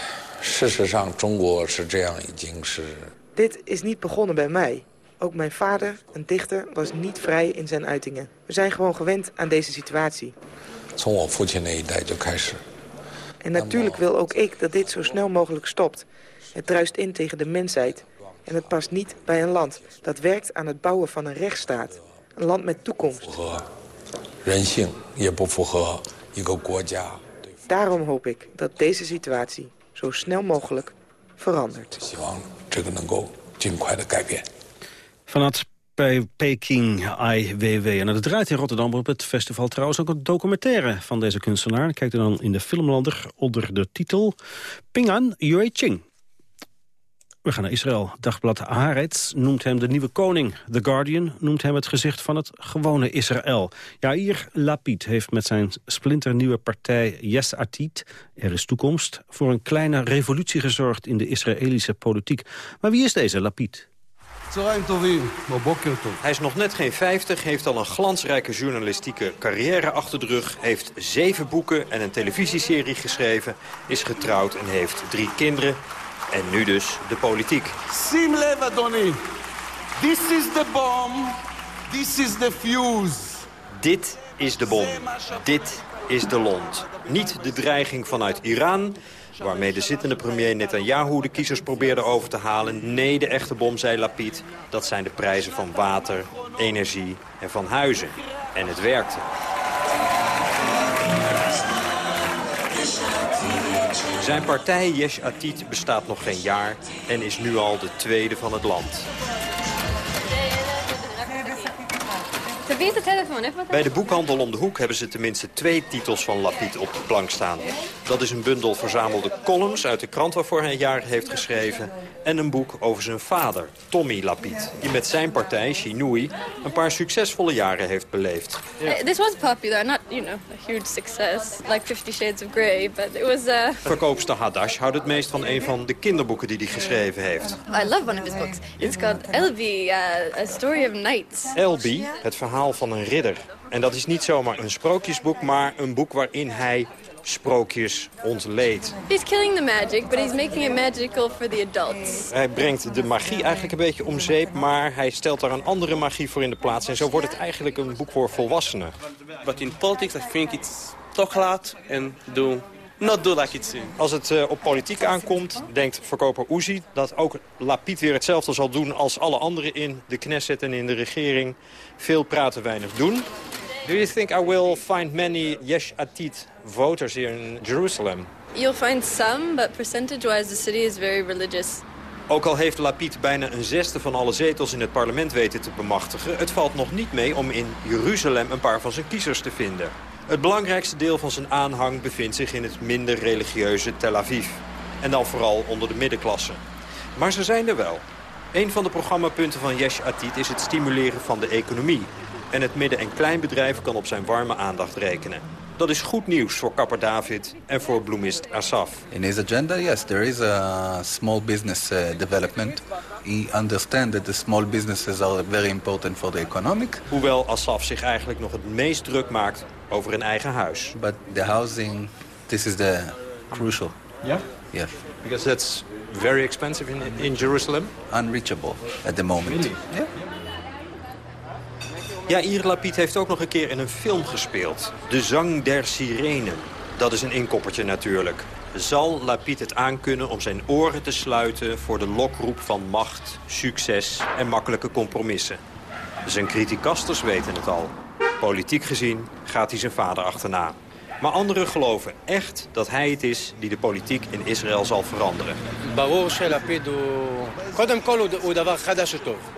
Dit is niet begonnen bij mij. Ook mijn vader, een dichter, was niet vrij in zijn uitingen. We zijn gewoon gewend aan deze situatie. En natuurlijk wil ook ik dat dit zo snel mogelijk stopt. Het druist in tegen de mensheid. En het past niet bij een land dat werkt aan het bouwen van een rechtsstaat. Een land met toekomst. Daarom hoop ik dat deze situatie zo snel mogelijk verandert. Vanuit Peking IWW. En het draait in Rotterdam op het festival trouwens ook een documentaire van deze kunstenaar. Kijkt u dan in de Filmlander onder de titel Pingan Yueching. We gaan naar Israël. Dagblad Haaretz noemt hem de nieuwe koning. The Guardian noemt hem het gezicht van het gewone Israël. Jair Lapid heeft met zijn splinternieuwe partij Yes Atid, Er is toekomst, voor een kleine revolutie gezorgd in de Israëlische politiek. Maar wie is deze Lapid? Hij is nog net geen 50, heeft al een glansrijke journalistieke carrière achter de rug... heeft zeven boeken en een televisieserie geschreven... is getrouwd en heeft drie kinderen. En nu dus de politiek. Sim leva, This is the bomb. This is the fuse. Dit is de bom. Dit is de lont. Niet de dreiging vanuit Iran waarmee de zittende premier Netanyahu de kiezers probeerde over te halen. Nee, de echte bom, zei Lapid, dat zijn de prijzen van water, energie en van huizen. En het werkte. Zijn partij Yesh Atid bestaat nog geen jaar en is nu al de tweede van het land. Bij de boekhandel om de hoek hebben ze tenminste twee titels van Lapid op de plank staan. Dat is een bundel verzamelde columns uit de krant waarvoor hij jaren heeft geschreven... en een boek over zijn vader, Tommy Lapid... die met zijn partij, Shinui, een paar succesvolle jaren heeft beleefd. Uh, This was popular, not, you know, a huge success, like Fifty Shades of Grey, but it was... Uh... Verkoopster Hadash houdt het meest van een van de kinderboeken die hij geschreven heeft. I love one of his books. It's called Elby, uh, A Story of Knights. Elby, het verhaal van een ridder. En dat is niet zomaar een sprookjesboek, maar een boek waarin hij sprookjes ontleedt. He's killing the magic, but he's making it magical for the adults. Hij brengt de magie eigenlijk een beetje om zeep, maar hij stelt daar een andere magie voor in de plaats. En zo wordt het eigenlijk een boek voor volwassenen. But in politics I think it's talk a lot and do not do like it's Als het uh, op politiek aankomt, denkt verkoper Uzi dat ook Lapid weer hetzelfde zal doen als alle anderen in de Knesset en in de regering. Veel praten, weinig doen. Do you think I will find many Yesh Atid voters here in Jerusalem? You'll find some, but percentage-wise the city is very religious. Ook al heeft Lapid bijna een zesde van alle zetels in het parlement weten te bemachtigen... het valt nog niet mee om in Jeruzalem een paar van zijn kiezers te vinden. Het belangrijkste deel van zijn aanhang bevindt zich in het minder religieuze Tel Aviv. En dan vooral onder de middenklasse. Maar ze zijn er wel. Een van de programmapunten van Yesh Atid is het stimuleren van de economie. En het midden- en kleinbedrijf kan op zijn warme aandacht rekenen. Dat is goed nieuws voor kapper David en voor bloemist Asaf. In his agenda, yes, there is a small business uh, development. He understands that the small businesses are very important for the economic. Hoewel Asaf zich eigenlijk nog het meest druk maakt over een eigen huis. But the housing, this is the crucial. Yeah? Yes. Because that's very expensive in, in Jerusalem? Unreachable at the moment. Really? Yeah. Yair Lapid heeft ook nog een keer in een film gespeeld. De Zang der Sirenen. Dat is een inkoppertje natuurlijk. Zal Lapid het aankunnen om zijn oren te sluiten... voor de lokroep van macht, succes en makkelijke compromissen? Zijn criticasters weten het al. Politiek gezien gaat hij zijn vader achterna. Maar anderen geloven echt dat hij het is die de politiek in Israël zal veranderen.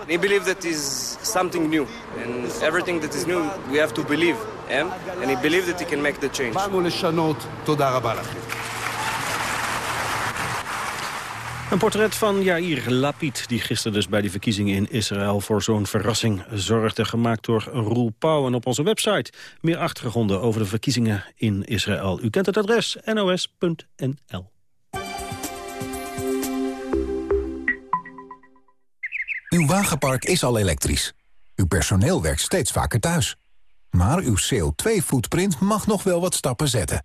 He believes that is something new. And everything that is new, we have to believe. Eh? And he believes that he can make the change. Een portret van Yair Lapid, die gisteren dus bij die verkiezingen in Israël voor zo'n verrassing zorgde, gemaakt door Roel Pauw. En op onze website meer achtergronden over de verkiezingen in Israël. U kent het adres nos.nl. Uw wagenpark is al elektrisch. Uw personeel werkt steeds vaker thuis. Maar uw CO2-footprint mag nog wel wat stappen zetten.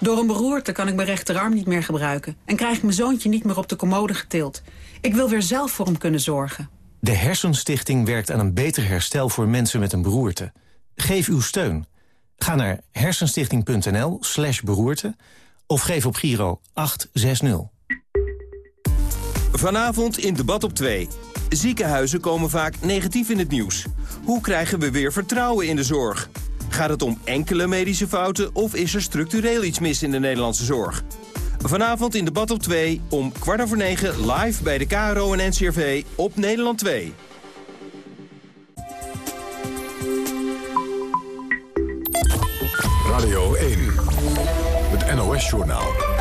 Door een beroerte kan ik mijn rechterarm niet meer gebruiken... en krijg ik mijn zoontje niet meer op de commode getild. Ik wil weer zelf voor hem kunnen zorgen. De Hersenstichting werkt aan een beter herstel voor mensen met een beroerte. Geef uw steun. Ga naar hersenstichting.nl slash beroerte... of geef op Giro 860. Vanavond in Debat op 2. Ziekenhuizen komen vaak negatief in het nieuws. Hoe krijgen we weer vertrouwen in de zorg? Gaat het om enkele medische fouten of is er structureel iets mis in de Nederlandse zorg? Vanavond in Debat op 2 om kwart over negen live bij de KRO en NCRV op Nederland 2. Radio 1, het NOS-journaal.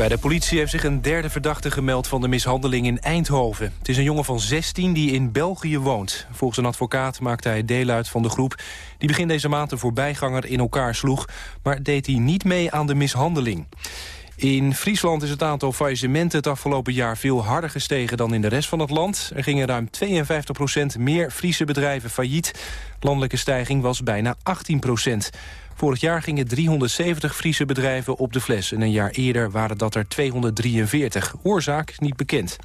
Bij de politie heeft zich een derde verdachte gemeld van de mishandeling in Eindhoven. Het is een jongen van 16 die in België woont. Volgens een advocaat maakte hij deel uit van de groep... die begin deze maand een voorbijganger in elkaar sloeg... maar deed hij niet mee aan de mishandeling. In Friesland is het aantal faillissementen het afgelopen jaar veel harder gestegen dan in de rest van het land. Er gingen ruim 52% meer Friese bedrijven failliet. Landelijke stijging was bijna 18 Vorig jaar gingen 370 Friese bedrijven op de fles. En een jaar eerder waren dat er 243. Oorzaak niet bekend.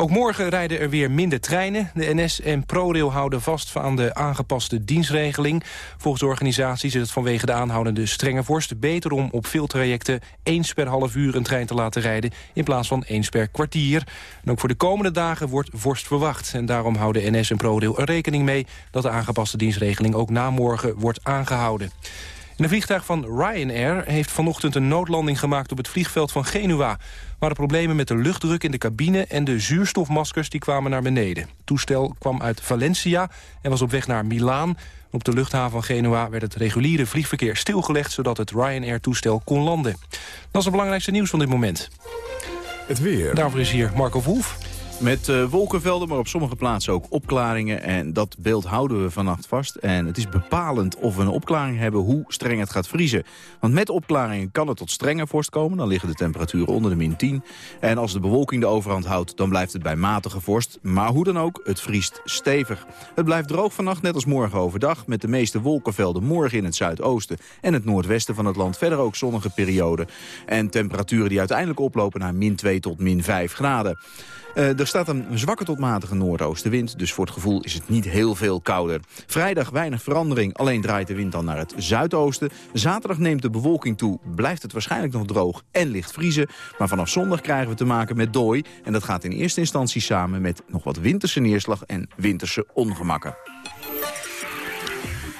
Ook morgen rijden er weer minder treinen. De NS en ProRail houden vast aan de aangepaste dienstregeling. Volgens de is het vanwege de aanhoudende strenge vorst... beter om op veel trajecten eens per half uur een trein te laten rijden... in plaats van eens per kwartier. En ook voor de komende dagen wordt vorst verwacht. En daarom houden NS en ProRail er rekening mee... dat de aangepaste dienstregeling ook na morgen wordt aangehouden een vliegtuig van Ryanair heeft vanochtend een noodlanding gemaakt op het vliegveld van Genua. Waren problemen met de luchtdruk in de cabine en de zuurstofmaskers die kwamen naar beneden. Het toestel kwam uit Valencia en was op weg naar Milaan. Op de luchthaven van Genua werd het reguliere vliegverkeer stilgelegd... zodat het Ryanair-toestel kon landen. Dat is het belangrijkste nieuws van dit moment. Het weer. Daarvoor is hier Marco Verhoef. Met uh, wolkenvelden, maar op sommige plaatsen ook opklaringen. En dat beeld houden we vannacht vast. En het is bepalend of we een opklaring hebben hoe streng het gaat vriezen. Want met opklaringen kan het tot strenge vorst komen. Dan liggen de temperaturen onder de min 10. En als de bewolking de overhand houdt, dan blijft het bij matige vorst. Maar hoe dan ook, het vriest stevig. Het blijft droog vannacht, net als morgen overdag. Met de meeste wolkenvelden morgen in het zuidoosten en het noordwesten van het land. Verder ook zonnige perioden. En temperaturen die uiteindelijk oplopen naar min 2 tot min 5 graden. Uh, er staat een zwakke tot matige noordoostenwind, dus voor het gevoel is het niet heel veel kouder. Vrijdag weinig verandering, alleen draait de wind dan naar het zuidoosten. Zaterdag neemt de bewolking toe, blijft het waarschijnlijk nog droog en licht vriezen. Maar vanaf zondag krijgen we te maken met dooi en dat gaat in eerste instantie samen met nog wat winterse neerslag en winterse ongemakken.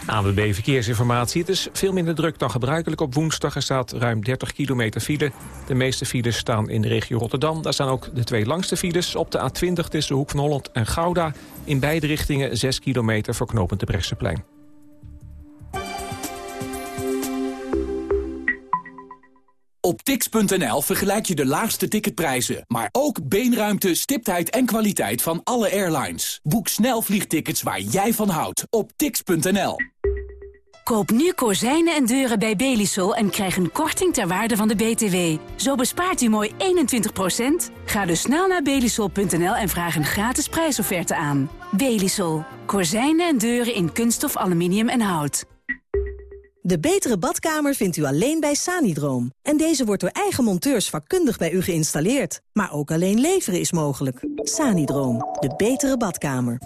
ANWB Verkeersinformatie. Het is veel minder druk dan gebruikelijk op woensdag. Er staat ruim 30 kilometer file. De meeste files staan in de regio Rotterdam. Daar staan ook de twee langste files. Op de A20 tussen Hoek van Holland en Gouda. In beide richtingen 6 kilometer voor knopend de. Op tix.nl vergelijk je de laagste ticketprijzen, maar ook beenruimte, stiptheid en kwaliteit van alle airlines. Boek snel vliegtickets waar jij van houdt op tix.nl. Koop nu kozijnen en deuren bij Belisol en krijg een korting ter waarde van de BTW. Zo bespaart u mooi 21%. Ga dus snel naar belisol.nl en vraag een gratis prijsofferte aan. Belisol. Kozijnen en deuren in kunststof, aluminium en hout. De betere badkamer vindt u alleen bij Sanidroom. En deze wordt door eigen monteurs vakkundig bij u geïnstalleerd. Maar ook alleen leveren is mogelijk. Sanidroom, de betere badkamer.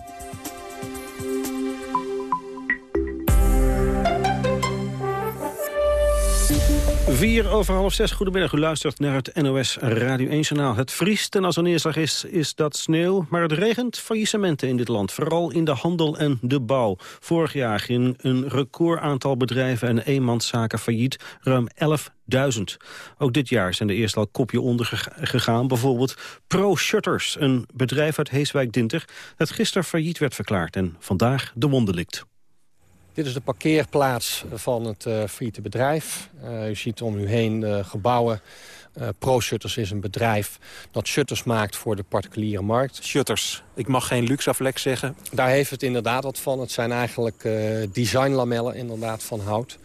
Vier over half zes, goedemiddag. U luistert naar het NOS Radio 1-journaal. Het vriest en als er neerslag is, is dat sneeuw. Maar het regent faillissementen in dit land. Vooral in de handel en de bouw. Vorig jaar ging een record aantal bedrijven en eenmanszaken failliet. Ruim 11.000. Ook dit jaar zijn er eerst al kopje onder gegaan. Bijvoorbeeld Pro Shutters, een bedrijf uit Heeswijk-Dinter... dat gisteren failliet werd verklaard en vandaag de wonderlikt. Dit is de parkeerplaats van het uh, failliete bedrijf. Uh, u ziet om u heen uh, gebouwen. Pro Shutters is een bedrijf dat shutters maakt voor de particuliere markt. Shutters, ik mag geen luxaflex zeggen. Daar heeft het inderdaad wat van. Het zijn eigenlijk designlamellen inderdaad van hout.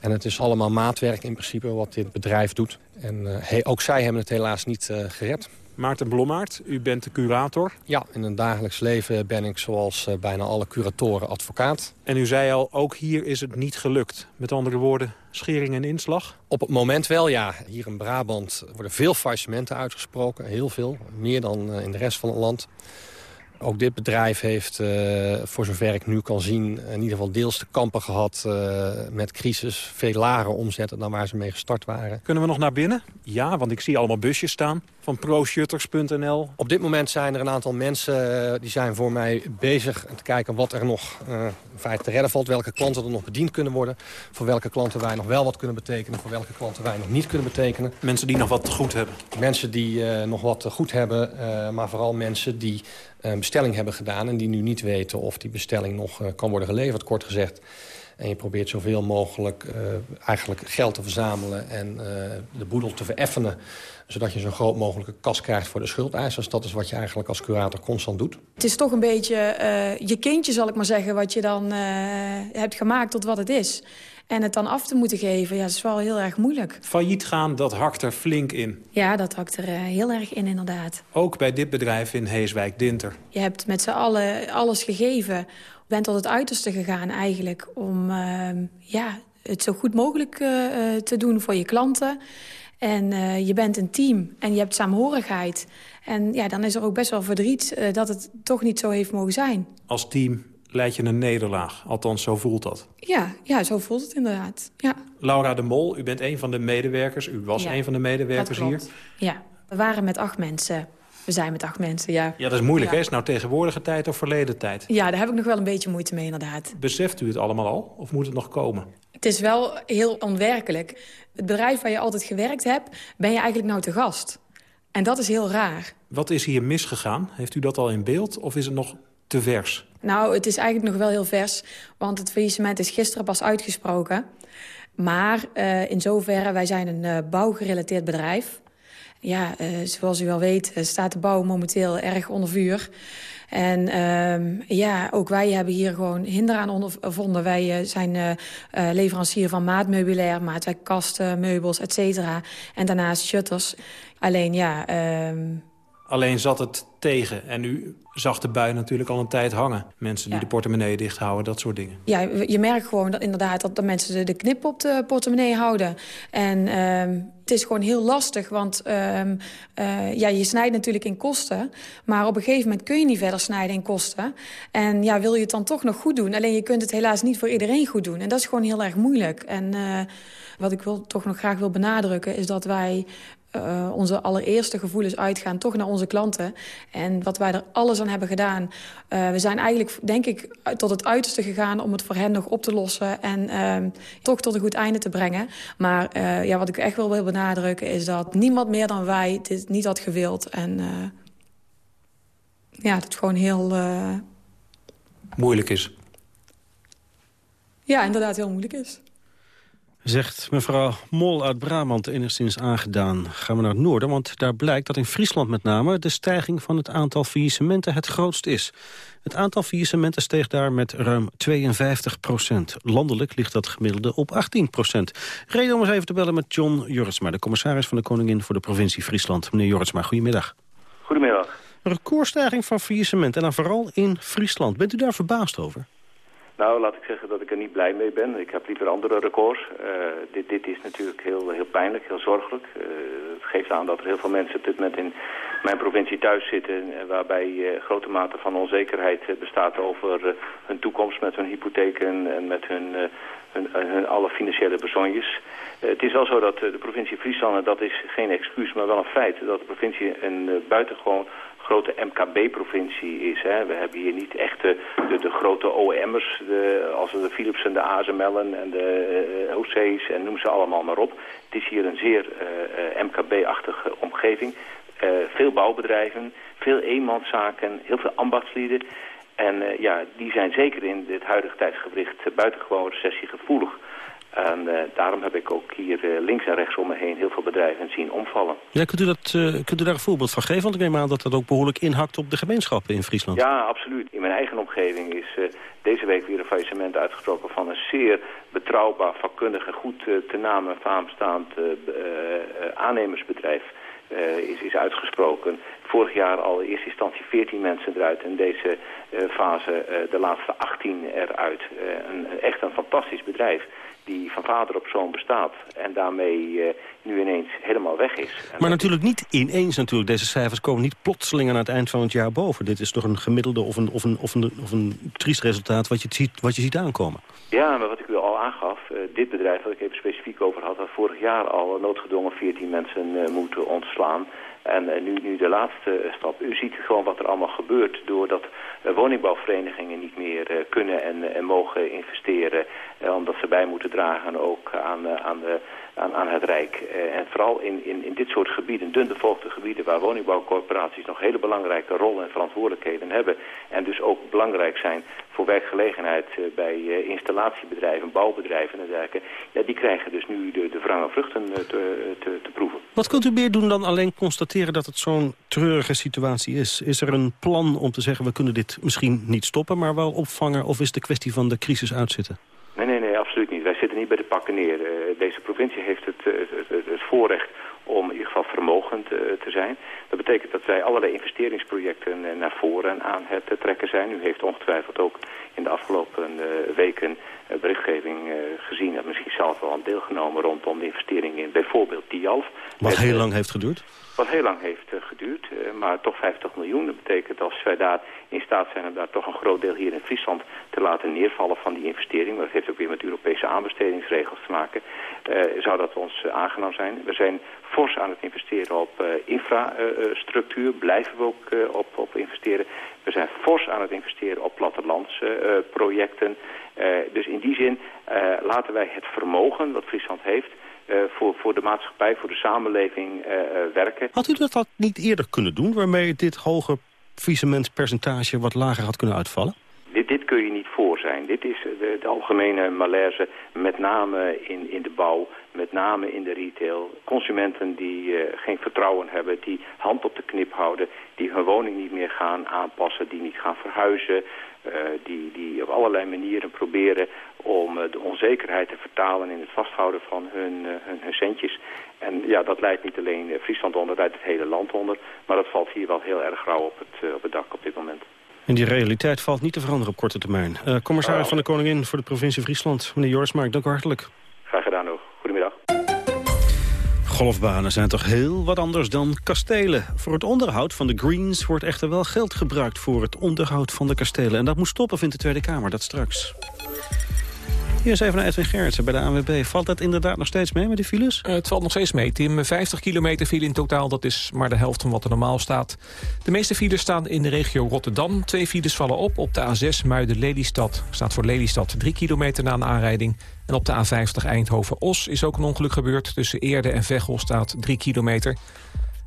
En het is allemaal maatwerk in principe wat dit bedrijf doet. En ook zij hebben het helaas niet gered. Maarten Blommaert, u bent de curator. Ja, in een dagelijks leven ben ik zoals eh, bijna alle curatoren advocaat. En u zei al, ook hier is het niet gelukt. Met andere woorden, schering en inslag? Op het moment wel, ja. Hier in Brabant worden veel faillissementen uitgesproken. Heel veel, meer dan eh, in de rest van het land. Ook dit bedrijf heeft, uh, voor zover ik nu kan zien... in ieder geval deels te kampen gehad uh, met crisis. Veel lager omzetten dan waar ze mee gestart waren. Kunnen we nog naar binnen? Ja, want ik zie allemaal busjes staan van proshutters.nl. Op dit moment zijn er een aantal mensen uh, die zijn voor mij bezig... te kijken wat er nog in feite te redden valt. Welke klanten er nog bediend kunnen worden. Voor welke klanten wij nog wel wat kunnen betekenen. Voor welke klanten wij nog niet kunnen betekenen. Mensen die nog wat goed hebben. Mensen die nog wat goed hebben. maar vooral mensen die een bestelling hebben gedaan... en die nu niet weten of die bestelling nog uh, kan worden geleverd, kort gezegd. En je probeert zoveel mogelijk uh, eigenlijk geld te verzamelen... en de boedel te vereffenen... zodat je zo'n groot mogelijke kas krijgt voor de schuldeisers. Dat is wat je eigenlijk als curator constant doet. Het is toch een beetje je kindje, zal ik maar zeggen... wat je dan hebt gemaakt tot wat het is. En het dan af te moeten geven, ja, dat is wel heel erg moeilijk. Failliet gaan, dat hakt er flink in. Ja, dat hakt er uh, heel erg in, inderdaad. Ook bij dit bedrijf in Heeswijk-Dinter. Je hebt met z'n allen alles gegeven. bent tot het uiterste gegaan eigenlijk om uh, ja, het zo goed mogelijk uh, te doen voor je klanten. En uh, je bent een team en je hebt saamhorigheid. En ja, dan is er ook best wel verdriet dat het toch niet zo heeft mogen zijn. Als team leid je een nederlaag. Althans, zo voelt dat. Ja, ja zo voelt het inderdaad. Ja. Laura de Mol, u bent een van de medewerkers. U was ja, een van de medewerkers hier. Ja, we waren met acht mensen. We zijn met acht mensen, ja. Ja, dat is moeilijk, ja. hè? Is het nou tegenwoordige tijd of verleden tijd? Ja, daar heb ik nog wel een beetje moeite mee, inderdaad. Beseft u het allemaal al? Of moet het nog komen? Het is wel heel onwerkelijk. Het bedrijf waar je altijd gewerkt hebt, ben je eigenlijk nou te gast. En dat is heel raar. Wat is hier misgegaan? Heeft u dat al in beeld? Of is het nog te vers? Nou, het is eigenlijk nog wel heel vers. Want het faillissement is gisteren pas uitgesproken. Maar uh, in zoverre, wij zijn een uh, bouwgerelateerd bedrijf. Ja, uh, zoals u wel weet staat de bouw momenteel erg onder vuur. En uh, ja, ook wij hebben hier gewoon hinder aan ondervonden. Wij zijn leverancier van maatmeubilair, maatwerkkasten, meubels, et cetera. En daarnaast shutters. Alleen ja... Uh, Alleen zat het tegen en u zag de bui natuurlijk al een tijd hangen. Mensen die ja. de portemonnee dicht houden, dat soort dingen. Ja, je merkt gewoon dat, inderdaad dat de mensen de, de knip op de portemonnee houden. En uh, het is gewoon heel lastig, want uh, uh, ja, je snijdt natuurlijk in kosten. Maar op een gegeven moment kun je niet verder snijden in kosten. En ja, wil je het dan toch nog goed doen? Alleen je kunt het helaas niet voor iedereen goed doen. En dat is gewoon heel erg moeilijk. En uh, wat ik wil, toch nog graag wil benadrukken is dat wij uh, onze allereerste gevoelens uitgaan, toch naar onze klanten. En wat wij er alles aan hebben gedaan. Uh, we zijn eigenlijk, denk ik, tot het uiterste gegaan om het voor hen nog op te lossen. En uh, toch tot een goed einde te brengen. Maar uh, ja, wat ik echt wel wil benadrukken is dat niemand meer dan wij dit niet had gewild. En ja, dat het gewoon heel... Moeilijk is. Ja, inderdaad heel moeilijk is. Zegt mevrouw Mol uit Brabant enigszins aangedaan. Gaan we naar het noorden, want daar blijkt dat in Friesland met name... de stijging van het aantal faillissementen het grootst is. Het aantal faillissementen steeg daar met ruim 52 procent. Landelijk ligt dat gemiddelde op 18 procent. Reden om eens even te bellen met John Jorritsma... de commissaris van de Koningin voor de provincie Friesland. Meneer Jorritsma, goedemiddag. Goedemiddag. Een recordstijging van faillissement en dan vooral in Friesland. Bent u daar verbaasd over? Nou, laat ik zeggen dat ik er niet blij mee ben. Ik heb liever andere records. Uh, dit, dit is natuurlijk heel, heel pijnlijk, heel zorgelijk. Uh, het geeft aan dat er heel veel mensen op dit moment in mijn provincie thuis zitten... waarbij uh, grote mate van onzekerheid bestaat over hun toekomst met hun hypotheken... en met hun, hun, hun alle financiële bezonjes. het is wel zo dat de provincie Friesland, en dat is geen excuus, maar wel een feit... dat de provincie een buitengewoon grote MKB-provincie is. Hè. We hebben hier niet echt de, de, de grote OEM'ers, als de Philips en de ASML'en en de uh, OC's en noem ze allemaal maar op. Het is hier een zeer uh, MKB-achtige omgeving. Veel bouwbedrijven, veel eenmanszaken, heel veel ambachtslieden. En ja, die zijn zeker in dit huidige tijdsgewricht buitengewoon recessiegevoelig. En eh, daarom heb ik ook hier eh, links en rechts om me heen heel veel bedrijven zien omvallen. Ja, kunt, u dat, uh, kunt u daar een voorbeeld van geven? Want ik neem aan dat dat ook behoorlijk inhakt op de gemeenschappen in Friesland. Ja, absoluut. In mijn eigen omgeving is deze week weer een faillissement uitgesproken van een zeer betrouwbaar, vakkundig en goed te naam en faam staand aannemersbedrijf. is, is uitgesproken. Vorig jaar al in eerste instantie 14 mensen eruit en deze fase de laatste 18 eruit. een, echt een fantastisch bedrijf die van vader op zoon bestaat en daarmee uh, nu ineens helemaal weg is. maar natuurlijk niet ineens natuurlijk. Deze cijfers komen niet plotseling aan het eind van het jaar boven. Dit is toch een gemiddelde of een, of een, of een, of een triest resultaat wat je, ziet, wat je ziet aankomen. Ja, maar wat ik u al aangaf, uh, dit bedrijf wat ik even specifiek over had... had vorig jaar al noodgedwongen 14 mensen uh, moeten ontslaan. En nu, nu de laatste stap. U ziet gewoon wat er allemaal gebeurt doordat woningbouwverenigingen niet meer kunnen en, en mogen investeren eh, omdat ze bij moeten dragen ook aan, eh, aan, de, aan, het Rijk. Eh, en vooral in, in, in dit soort gebieden, dunbevolkte gebieden... waar woningbouwcorporaties nog hele belangrijke rol en verantwoordelijkheden hebben... en dus ook belangrijk zijn voor werkgelegenheid bij installatiebedrijven, bouwbedrijven en dergelijke... Ja, die krijgen dus nu de, de wrange vruchten te, te, te proeven. Wat kunt u meer doen dan alleen constateren dat het zo'n treurige situatie is? Is er een plan om te zeggen, we kunnen dit misschien niet stoppen... maar wel opvangen, of is de kwestie van de crisis uitzitten? Nee, nee, nee, absoluut niet. Wij zitten niet bij de pakken neer. Uh, deze provincie heeft het, uh, het, het, voorrecht om in ieder geval vermogend uh, te zijn. Dat betekent dat wij allerlei investeringsprojecten naar voren aan het trekken zijn. U heeft ongetwijfeld ook in de afgelopen weken berichtgeving gezien... dat misschien zelf wel aan deelgenomen rondom de investering in bijvoorbeeld Tialf. Wat heel lang heeft geduurd? Wat heel lang heeft geduurd, maar toch 50 miljoen. Dat betekent als wij daar in staat zijn om daar toch een groot deel hier in Friesland te laten neervallen van die investering. Maar dat heeft ook weer met Europese aanbestedingsregels te maken. Uh, zou dat ons uh, aangenaam zijn. We zijn fors aan het investeren op uh, infrastructuur. Blijven we ook op, op investeren. We zijn fors aan het investeren op plattelandsprojecten. dus in die zin laten wij het vermogen wat Friesland heeft... voor, voor de maatschappij, voor de samenleving werken. Had u dat niet eerder kunnen doen, waarmee dit hoge faillissementpercentage wat lager had kunnen uitvallen? Dit, kun je niet voor zijn. Dit is de, algemene malaise, met name in, in de bouw, met name in de retail. Consumenten die uh, geen vertrouwen hebben, die hand op de knip houden, die hun woning niet meer gaan aanpassen, die niet gaan verhuizen, uh, die, die op allerlei manieren proberen om uh, de onzekerheid te vertalen in het vasthouden van hun, hun, centjes. En ja, dat leidt niet alleen Friesland onder, dat leidt het hele land onder. Maar dat valt hier wel heel erg rauw op het, op het dak op dit moment. En die realiteit valt niet te veranderen op korte termijn. Uh, commissaris oh. van de Koningin voor de provincie Friesland, meneer Jorsmaak, dank u hartelijk. Graag gedaan nog. Goedemiddag. Golfbanen zijn toch heel wat anders dan kastelen. Voor het onderhoud van de greens wordt echter wel geld gebruikt... voor het onderhoud van de kastelen. En dat moet stoppen, vindt de Tweede Kamer, dat straks. Hier is even naar Edwin Gerritsen bij de ANWB. Valt dat inderdaad nog steeds mee met die files? Uh, het valt nog steeds mee, Tim. 50 kilometer file in totaal, dat is maar de helft van wat er normaal staat. De meeste files staan in de regio Rotterdam. Twee files vallen op op de A6 Muiden-Lelystad. Staat voor Lelystad 3 kilometer na een aanrijding. En op de A50 Eindhoven-Os is ook een ongeluk gebeurd. Tussen Eerde en Veghel staat 3 kilometer.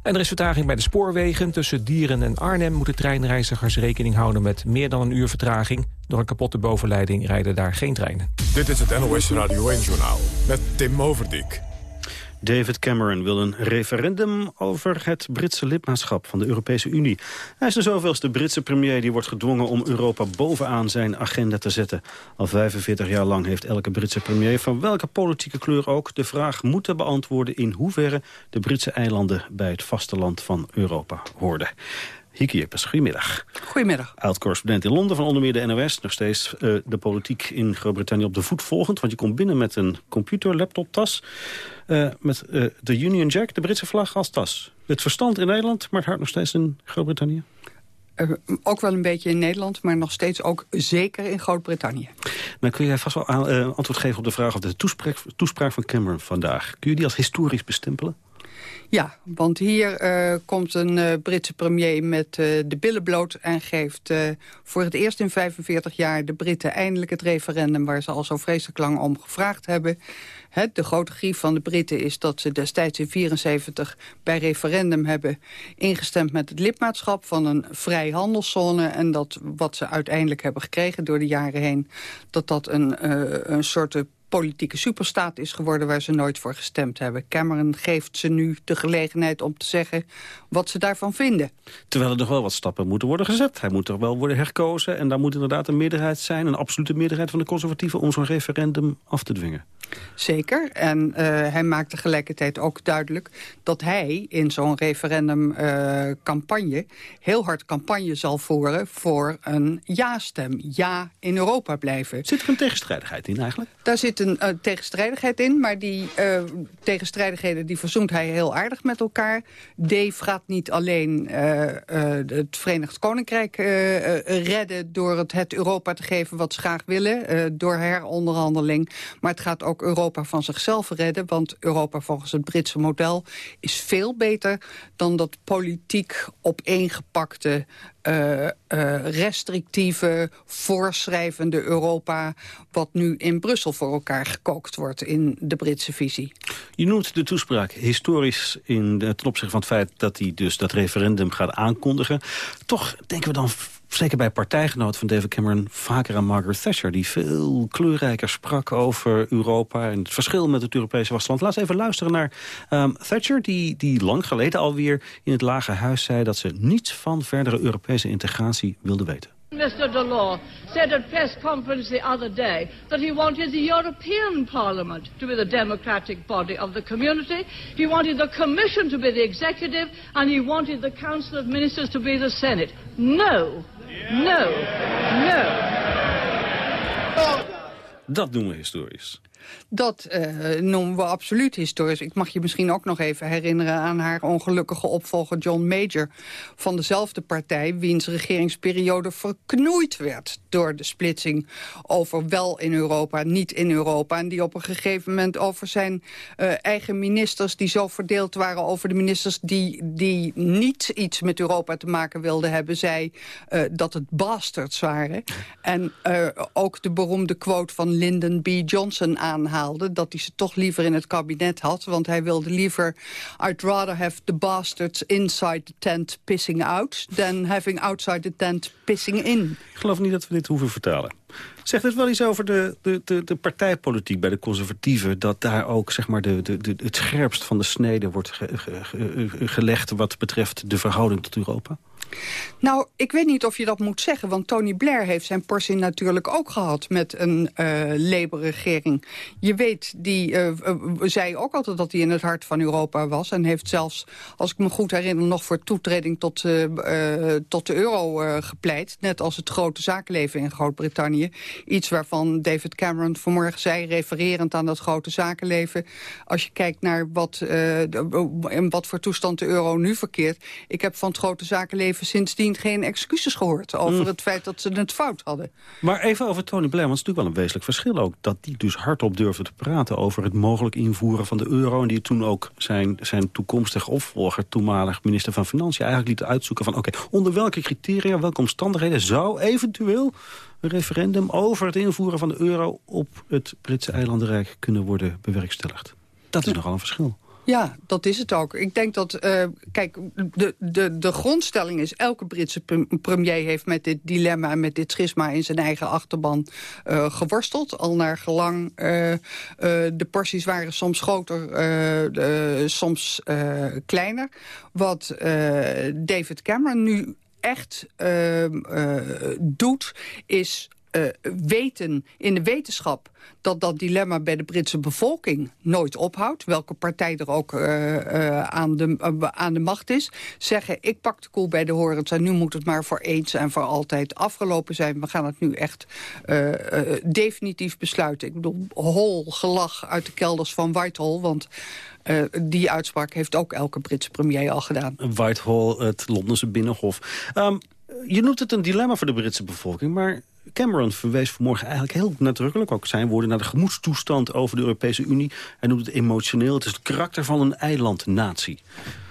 En er is vertraging bij de spoorwegen. Tussen Dieren en Arnhem moeten treinreizigers rekening houden met meer dan een uur vertraging. Door een kapotte bovenleiding rijden daar geen treinen. Dit is het NOS Radio 1-journaal met Tim Overdijk. David Cameron wil een referendum over het Britse lidmaatschap van de Europese Unie. Hij is de zoveelste Britse premier die wordt gedwongen om Europa bovenaan zijn agenda te zetten. Al 45 jaar lang heeft elke Britse premier, van welke politieke kleur ook, de vraag moeten beantwoorden in hoeverre de Britse eilanden bij het vasteland van Europa hoorden. Hieke Jippes, goedemiddag. Goedemiddag. Oud-correspondent in Londen van onder meer de NOS. Nog steeds uh, de politiek in Groot-Brittannië op de voet volgend. Want je komt binnen met een computer, laptop, tas. Uh, met uh, de Union Jack, de Britse vlag, als tas. Het verstand in Nederland, maar het hart nog steeds in Groot-Brittannië? ook wel een beetje in Nederland, maar nog steeds ook zeker in Groot-Brittannië. Nou kun jij vast wel aan, antwoord geven op de vraag... of de toespraak, toespraak van Cameron vandaag... kun je die als historisch bestempelen? Ja, want hier uh, komt een uh, Britse premier met uh, de billen bloot... en geeft voor het eerst in 45 jaar de Britten eindelijk het referendum... waar ze al zo vreselijk lang om gevraagd hebben. Het, de grote grief van de Britten is dat ze destijds in 74 bij referendum hebben ingestemd met het lidmaatschap van een vrijhandelszone. En dat wat ze uiteindelijk hebben gekregen door de jaren heen, dat dat een, een soort politieke superstaat is geworden... waar ze nooit voor gestemd hebben. Cameron geeft ze nu de gelegenheid om te zeggen wat ze daarvan vinden. Terwijl er nog wel wat stappen moeten worden gezet. Hij moet toch wel worden herkozen. En daar moet inderdaad een meerderheid zijn, een absolute meerderheid van de conservatieven... om zo'n referendum af te dwingen. Zeker. En uh, hij maakt tegelijkertijd ook duidelijk dat hij in zo'n referendumcampagne uh, heel hard campagne zal voeren voor een ja-stem. Ja in Europa blijven. Zit er een tegenstrijdigheid in eigenlijk? Daar zit een uh, tegenstrijdigheid in, maar die tegenstrijdigheden die verzoent hij heel aardig met elkaar. Dave gaat niet alleen het Verenigd Koninkrijk redden door het, het Europa te geven wat ze graag willen, door heronderhandeling, maar het gaat ook Europa van zichzelf redden. Want Europa volgens het Britse model is veel beter... dan dat politiek opeengepakte, uh, uh, restrictieve, voorschrijvende Europa... wat nu in Brussel voor elkaar gekookt wordt in de Britse visie. Je noemt de toespraak historisch in, ten opzichte van het feit... dat hij dus dat referendum gaat aankondigen. Toch denken we dan zeker bij partijgenoot van David Cameron, vaker aan Margaret Thatcher... die veel kleurrijker sprak over Europa en het verschil met het Europese vasteland. Laten we even luisteren naar um, Thatcher, die, die lang geleden alweer in het Lage Huis zei... dat ze niets van verdere Europese integratie wilde weten. Mr. Delors said at press conference the other day that he wanted the European Parliament to be the democratic body of the community. He wanted the Commission to be the executive and he wanted the Council of Ministers to be the Senate. No, No. No. Dat doen we historisch. Dat uh, noemen we absoluut historisch. Ik mag je misschien ook nog even herinneren aan haar ongelukkige opvolger John Major van dezelfde partij, wiens regeringsperiode verknoeid werd door de splitsing over wel in Europa, niet in Europa. En die op een gegeven moment over zijn uh, eigen ministers, die zo verdeeld waren over de ministers die, die niet iets met Europa te maken wilden hebben, zei uh, dat het bastards waren. En ook de beroemde quote van Lyndon B. Johnson aanhaalde... dat hij ze toch liever in het kabinet had. Want hij wilde liever... I'd rather have the bastards inside the tent pissing out... than having outside the tent pissing in. Ik geloof niet dat we dit hoeven vertalen. Zegt het wel iets over de, de, de, de partijpolitiek bij de conservatieven... dat daar ook zeg maar, de, de, de, het scherpst van de snede wordt ge, ge, ge, gelegd... wat betreft de verhouding tot Europa? Nou, ik weet niet of je dat moet zeggen, want Tony Blair heeft zijn portie natuurlijk ook gehad met een uh, Labour-regering. Je weet, die uh, zei ook altijd dat hij in het hart van Europa was en heeft zelfs, als ik me goed herinner, nog voor toetreding tot, uh, tot de euro gepleit. Net als het grote zakenleven in Groot-Brittannië. Iets waarvan David Cameron vanmorgen zei, refererend aan dat grote zakenleven. Als je kijkt naar wat, in wat voor toestand de euro nu verkeert. Ik heb van het grote zakenleven sindsdien geen excuses gehoord... over mm. het feit dat ze het fout hadden. Maar even over Tony Blair, want het is natuurlijk wel een wezenlijk verschil ook... dat die dus hardop durfde te praten over het mogelijk invoeren van de euro... en die toen ook zijn, zijn toekomstige opvolger, toenmalig minister van Financiën... eigenlijk liet uitzoeken van oké, onder welke criteria, welke omstandigheden... zou eventueel een referendum over het invoeren van de euro... op het Britse eilandenrijk kunnen worden bewerkstelligd. Dat is nogal een verschil. Ja, dat is het ook. Ik denk dat, uh, kijk, de, de, de grondstelling is... elke Britse premier heeft met dit dilemma en met dit schisma... in zijn eigen achterban uh, geworsteld. Al naar gelang uh, de porties waren soms groter, soms kleiner. Wat David Cameron nu echt doet, is uh, weten in de wetenschap dat dat dilemma bij de Britse bevolking nooit ophoudt. Welke partij er ook uh, uh, aan, de, aan de macht is. Zeggen, ik pak de koel bij de horens en nu moet het maar voor eens en voor altijd afgelopen zijn. We gaan het nu echt definitief besluiten. Ik bedoel, hol gelach uit de kelders van Whitehall, want... Die uitspraak heeft ook elke Britse premier al gedaan. Whitehall, het Londense Binnenhof. Um, je noemt het een dilemma voor de Britse bevolking, maar Cameron verwees vanmorgen eigenlijk heel nadrukkelijk... ook zijn woorden naar de gemoedstoestand over de Europese Unie. Hij noemt het emotioneel. Het is het karakter van een eilandnatie.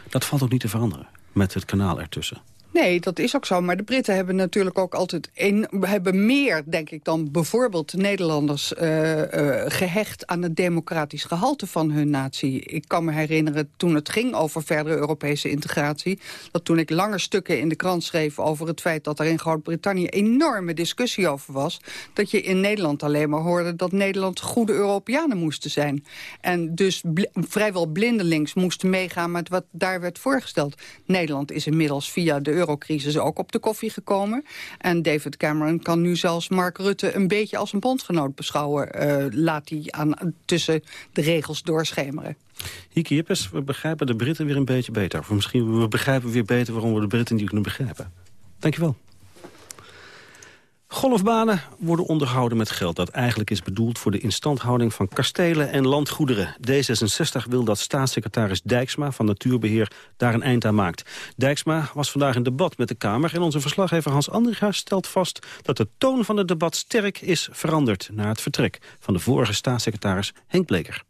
Dat valt ook niet te veranderen met het kanaal ertussen. Nee, dat is ook zo. Maar de Britten hebben natuurlijk ook altijd een, hebben meer, denk ik, dan bijvoorbeeld de Nederlanders uh, gehecht aan het democratisch gehalte van hun natie. Ik kan me herinneren toen het ging over verdere Europese integratie, dat toen ik lange stukken in de krant schreef over het feit dat er in Groot-Brittannië enorme discussie over was, dat je in Nederland alleen maar hoorde dat Nederland goede Europeanen moesten zijn. En dus bl vrijwel blindelings moesten meegaan met wat daar werd voorgesteld. Nederland is inmiddels via de eurocrisis ook op de koffie gekomen. En David Cameron kan nu zelfs Mark Rutte een beetje als een bondgenoot beschouwen. Uh, laat hij aan, tussen de regels doorschemeren. Hieke Jippes, we begrijpen de Britten weer een beetje beter. Of misschien we begrijpen weer beter waarom we de Britten niet kunnen begrijpen. Dankjewel. Golfbanen worden onderhouden met geld dat eigenlijk is bedoeld voor de instandhouding van kastelen en landgoederen. D66 wil dat staatssecretaris Dijksma van Natuurbeheer daar een eind aan maakt. Dijksma was vandaag in debat met de Kamer en onze verslaggever Hans Andringa stelt vast dat de toon van het debat sterk is veranderd na het vertrek van de vorige staatssecretaris Henk Bleker.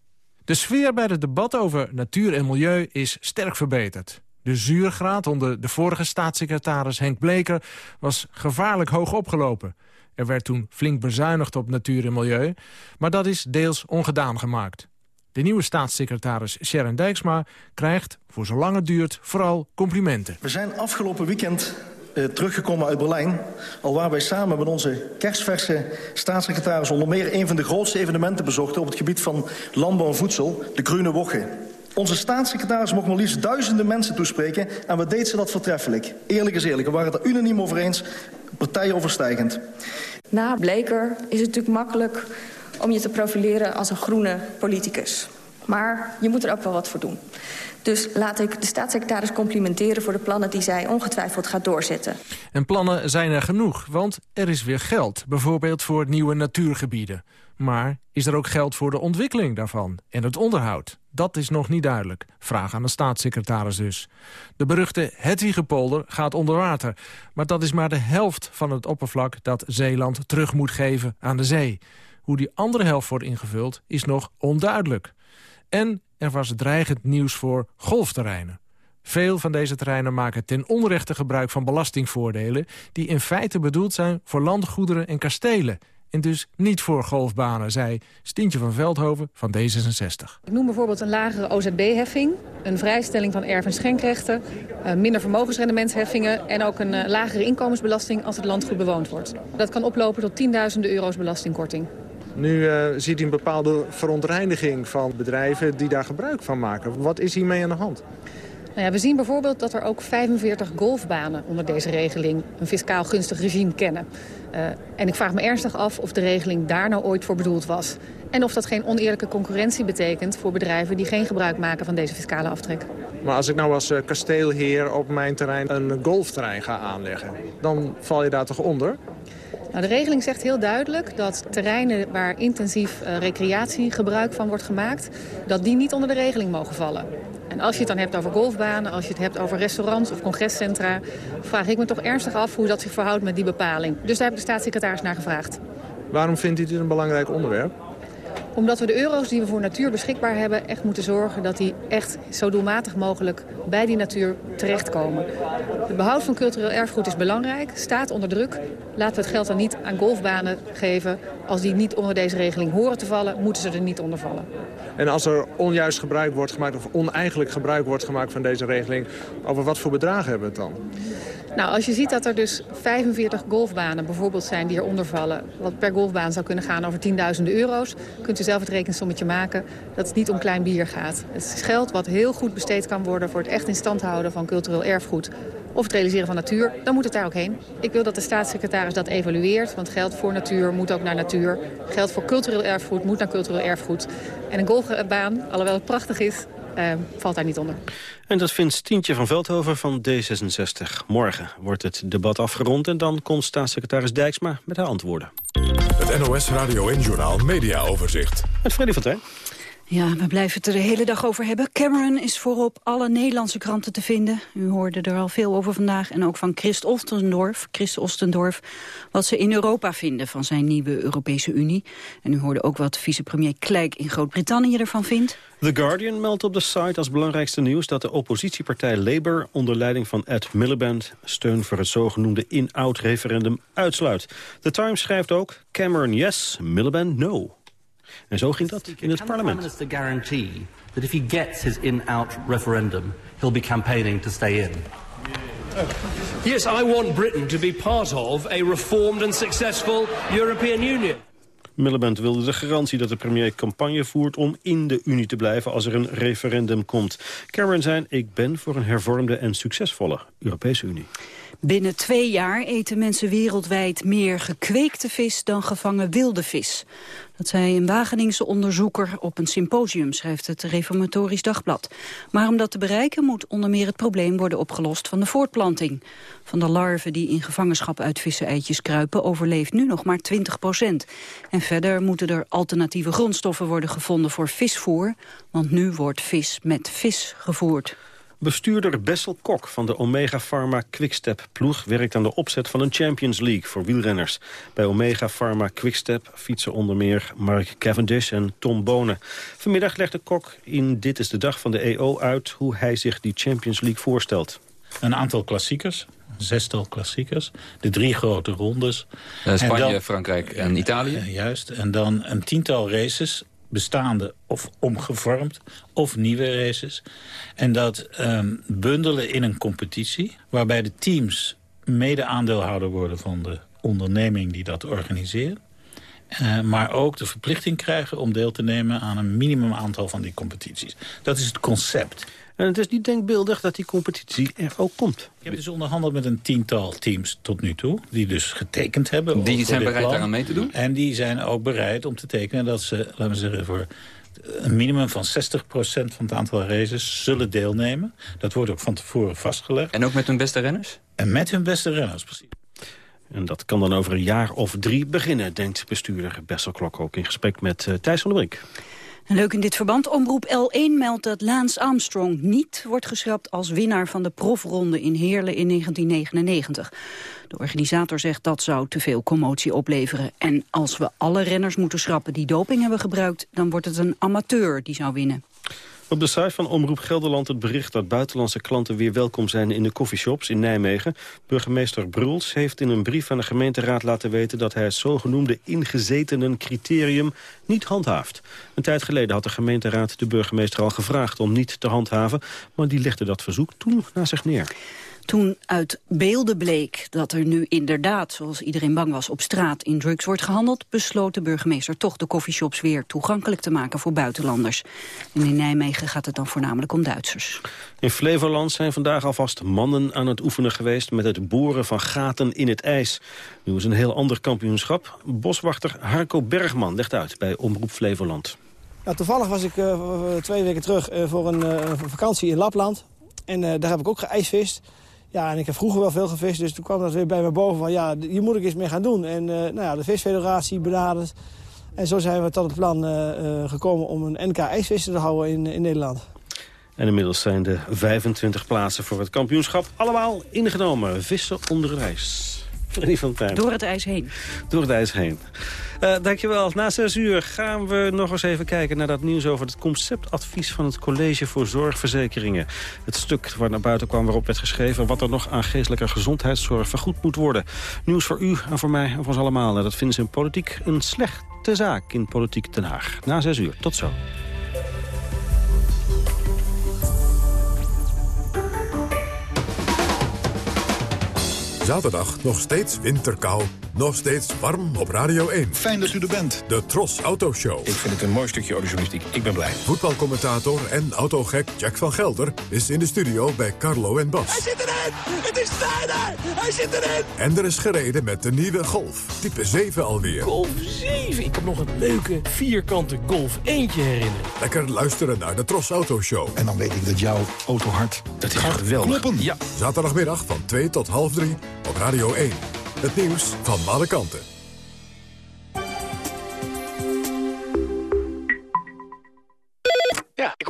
De sfeer bij het debat over natuur en milieu is sterk verbeterd. De zuurgraad onder de vorige staatssecretaris Henk Bleker was gevaarlijk hoog opgelopen. Er werd toen flink bezuinigd op natuur en milieu, maar dat is deels ongedaan gemaakt. De nieuwe staatssecretaris Sharon Dijksma krijgt, voor zolang het duurt, vooral complimenten. We zijn afgelopen weekend uh, teruggekomen uit Berlijn... alwaar wij samen met onze kerstverse staatssecretaris... onder meer een van de grootste evenementen bezochten... op het gebied van landbouw en voedsel, de Groene Woche. Onze staatssecretaris mocht maar liefst duizenden mensen toespreken... en wat deed ze dat voortreffelijk. Eerlijk is eerlijk, we waren het er unaniem over eens, partijoverstijgend. Na Bleker is het natuurlijk makkelijk om je te profileren als een groene politicus. Maar je moet er ook wel wat voor doen. Dus laat ik de staatssecretaris complimenteren voor de plannen die zij ongetwijfeld gaat doorzetten. En plannen zijn er genoeg, want er is weer geld. Bijvoorbeeld voor nieuwe natuurgebieden. Maar is er ook geld voor de ontwikkeling daarvan en het onderhoud? Dat is nog niet duidelijk. Vraag aan de staatssecretaris dus. De beruchte Hedwigepolder gaat onder water. Maar dat is maar de helft van het oppervlak dat Zeeland terug moet geven aan de zee. Hoe die andere helft wordt ingevuld is nog onduidelijk. En er was dreigend nieuws voor golfterreinen. Veel van deze terreinen maken ten onrechte gebruik van belastingvoordelen... die in feite bedoeld zijn voor landgoederen en kastelen en dus niet voor golfbanen, zei Stientje van Veldhoven van D66. Ik noem bijvoorbeeld een lagere OZB-heffing, een vrijstelling van erf- en schenkrechten... Eh, minder vermogensrendementsheffingen en ook een eh, lagere inkomensbelasting als het landgoed bewoond wordt. Dat kan oplopen tot tienduizenden euro's belastingkorting. Nu uh, ziet u een bepaalde verontreiniging van bedrijven die daar gebruik van maken. Wat is hiermee aan de hand? Nou ja, we zien bijvoorbeeld dat er ook 45 golfbanen onder deze regeling een fiscaal gunstig regime kennen. Uh, en ik vraag me ernstig af of de regeling daar nou ooit voor bedoeld was. En of dat geen oneerlijke concurrentie betekent voor bedrijven die geen gebruik maken van deze fiscale aftrek. Maar als ik nou als uh, kasteelheer op mijn terrein een golfterrein ga aanleggen, dan val je daar toch onder? Nou, de regeling zegt heel duidelijk dat terreinen waar intensief uh, recreatiegebruik van wordt gemaakt... dat die niet onder de regeling mogen vallen. En als je het dan hebt over golfbanen, als je het hebt over restaurants of congrescentra... vraag ik me toch ernstig af hoe dat zich verhoudt met die bepaling. Dus daar heb ik de staatssecretaris naar gevraagd. Waarom vindt u dit een belangrijk onderwerp? Omdat we de euro's die we voor natuur beschikbaar hebben... echt moeten zorgen dat die echt zo doelmatig mogelijk bij die natuur terechtkomen. Het behoud van cultureel erfgoed is belangrijk, staat onder druk. Laten we het geld dan niet aan golfbanen geven. Als die niet onder deze regeling horen te vallen, moeten ze er niet onder vallen. En als er onjuist gebruik wordt gemaakt of oneigenlijk gebruik wordt gemaakt van deze regeling... over wat voor bedragen hebben we het dan? Nou, als je ziet dat er dus 45 golfbanen bijvoorbeeld zijn die eronder vallen... wat per golfbaan zou kunnen gaan over tienduizenden euro's... kunt u zelf het rekensommetje maken dat het niet om klein bier gaat. Het is geld wat heel goed besteed kan worden voor het echt in stand houden van cultureel erfgoed of het realiseren van natuur, dan moet het daar ook heen. Ik wil dat de staatssecretaris dat evalueert, want geld voor natuur moet ook naar natuur. Geld voor cultureel erfgoed moet naar cultureel erfgoed. En een golfbaan, alhoewel het prachtig is, uh, valt daar niet onder. En dat vindt Tientje van Veldhoven van D66. Morgen wordt het debat afgerond en dan komt staatssecretaris Dijksma met haar antwoorden. Het NOS Radio en Journaal Media Overzicht. Met Freddy van Tijn. Ja, we blijven het er de hele dag over hebben. Cameron is voorop alle Nederlandse kranten te vinden. U hoorde er al veel over vandaag. En ook van Christ Ostendorf, Christ Ostendorf wat ze in Europa vinden van zijn nieuwe Europese Unie. En u hoorde ook wat vicepremier Kleik in Groot-Brittannië ervan vindt. The Guardian meldt op de site als belangrijkste nieuws... dat de oppositiepartij Labour onder leiding van Ed Miliband... steun voor het zogenoemde in-out referendum uitsluit. The Times schrijft ook Cameron yes, Miliband no. En zo ging dat in het parlement. Can guarantee that if he gets his in-out referendum, he'll be campaigning to stay in? Yes, I want Britain to be part of a reformed and successful European Union. Miliband wilde de garantie dat de premier campagne voert om in de Unie te blijven als er een referendum komt. Cameron zei, ik ben voor een hervormde en succesvolle Europese Unie. Binnen twee jaar eten mensen wereldwijd meer gekweekte vis dan gevangen wilde vis. Dat zei een Wageningse onderzoeker op een symposium, schrijft het Reformatorisch Dagblad. Maar om dat te bereiken moet onder meer het probleem worden opgelost van de voortplanting. Van de larven die in gevangenschap uit visseneitjes kruipen overleeft nu nog maar 20 procent. En verder moeten er alternatieve grondstoffen worden gevonden voor visvoer, want nu wordt vis met vis gevoerd. Bestuurder Bessel Kok van de Omega Pharma Quickstep ploeg werkt aan de opzet van een Champions League voor wielrenners. Bij Omega Pharma Quickstep fietsen onder meer Mark Cavendish en Tom Bonen. Vanmiddag legde Kok in Dit is de Dag van de EO uit hoe hij zich die Champions League voorstelt. Een aantal klassiekers, zestal klassiekers, de drie grote rondes. Uh, Spanje, Frankrijk en Italië. Uh, juist, en dan een tiental races bestaande of omgevormd of nieuwe races. En dat um, bundelen in een competitie waarbij de teams mede-aandeelhouder worden van de onderneming die dat organiseert. Uh, maar ook de verplichting krijgen om deel te nemen aan een minimum aantal van die competities. Dat is het concept. En het is niet denkbeeldig dat die competitie er ook komt. Ik heb dus onderhandeld met een tiental teams tot nu toe... die dus getekend hebben. Die zijn bereid plan. daaraan mee te doen? En die zijn ook bereid om te tekenen dat ze, laten we zeggen... voor een minimum van 60% van het aantal races zullen deelnemen. Dat wordt ook van tevoren vastgelegd. En ook met hun beste renners? En met hun beste renners, precies. En dat kan dan over een jaar of drie beginnen, denkt bestuurder Bessel Klok ook in gesprek met uh, Thijs van der Brink. Leuk in dit verband. Omroep L1 meldt dat Lance Armstrong niet wordt geschrapt als winnaar van de profronde in Heerlen in 1999. De organisator zegt dat zou te veel commotie opleveren. En als we alle renners moeten schrappen die doping hebben gebruikt, dan wordt het een amateur die zou winnen. Op de site van Omroep Gelderland het bericht dat buitenlandse klanten weer welkom zijn in de coffeeshops in Nijmegen. Burgemeester Bruls heeft in een brief aan de gemeenteraad laten weten dat hij het zogenoemde ingezetenen criterium niet handhaaft. Een tijd geleden had de gemeenteraad de burgemeester al gevraagd om niet te handhaven, maar die legde dat verzoek toen naar zich neer. Toen uit beelden bleek dat er nu inderdaad, zoals iedereen bang was, op straat in drugs wordt gehandeld, besloot de burgemeester toch de coffeeshops weer toegankelijk te maken voor buitenlanders. En in Nijmegen gaat het dan voornamelijk om Duitsers. In Flevoland zijn vandaag alvast mannen aan het oefenen geweest met het boren van gaten in het ijs. Nu is een heel ander kampioenschap. Boswachter Harco Bergman legt uit bij Omroep Flevoland. Nou, toevallig was ik uh, twee weken terug uh, voor een uh, vakantie in Lapland. En daar heb ik ook geijsvist. Ja, en ik heb vroeger wel veel gevist, dus toen kwam dat weer bij me boven van... ja, hier moet ik eens mee gaan doen. En uh, nou ja, de visfederatie benaderd. En zo zijn we tot het plan uh, uh, gekomen om een NK ijsvissen te houden in, in Nederland. En inmiddels zijn de 25 plaatsen voor het kampioenschap allemaal ingenomen. Vissen onder Door het ijs heen. Door het ijs heen. Uh, dankjewel. Na zes uur gaan we nog eens even kijken naar dat nieuws over het conceptadvies van het College voor Zorgverzekeringen. Het stuk waar naar buiten kwam waarop werd geschreven wat er nog aan geestelijke gezondheidszorg vergoed moet worden. Nieuws voor u en voor mij en voor ons allemaal. Dat vinden ze in politiek een slechte zaak in Politiek Den Haag. Na zes uur. Tot zo. Zaterdag nog steeds winterkou. Nog steeds warm op Radio 1. Fijn dat u er bent. De Tros Autoshow. Ik vind het een mooi stukje autojournalistiek. Ik ben blij. Voetbalcommentator en autogek Jack van Gelder is in de studio bij Carlo en Bas. Hij zit erin! Het is Sneijder! Hij zit erin! En er is gereden met de nieuwe Golf. Type 7 alweer. Golf 7? Ik heb nog een leuke vierkante Golf eentje herinneren. Lekker luisteren naar de Tros Autoshow. En dan weet ik dat jouw autohart dat is geweldig. Kloppen. Ja. Zaterdagmiddag van 2 tot half 3 op Radio 1. Het nieuws van alle kanten.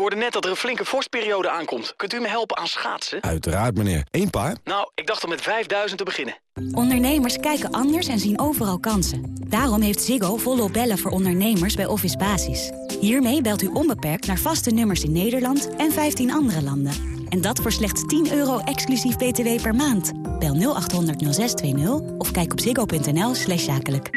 hoorde net dat er een flinke vorstperiode aankomt. Kunt u me helpen aan schaatsen? Uiteraard, meneer. Eén paar? Nou, ik dacht om met 5000 te beginnen. Ondernemers kijken anders en zien overal kansen. Daarom heeft Ziggo volop bellen voor ondernemers bij Office Basis. Hiermee belt u onbeperkt naar vaste nummers in Nederland en 15 andere landen. En dat voor slechts 10 euro exclusief btw per maand. Bel 0800 0620 of kijk op ziggo.nl slash zakelijk.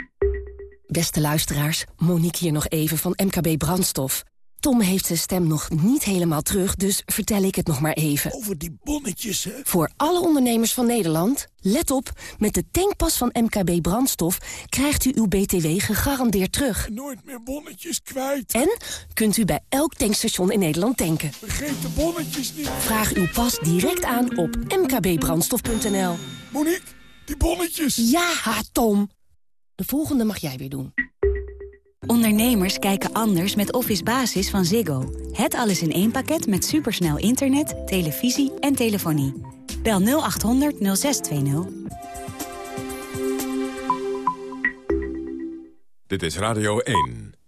Beste luisteraars, Monique hier nog even van MKB Brandstof. Tom heeft zijn stem nog niet helemaal terug, dus vertel ik het nog maar even. Over die bonnetjes, hè? Voor alle ondernemers van Nederland, let op, met de tankpas van MKB Brandstof krijgt u uw BTW gegarandeerd terug. Nooit meer bonnetjes kwijt. En kunt u bij elk tankstation in Nederland tanken. Vergeet de bonnetjes niet. Vraag uw pas direct aan op mkbbrandstof.nl. Monique, die bonnetjes. Ja, Tom. De volgende mag jij weer doen. Ondernemers kijken anders met Office Basis van Ziggo. Het alles in één pakket met supersnel internet, televisie en telefonie. Bel 0800 0620. Dit is Radio 1.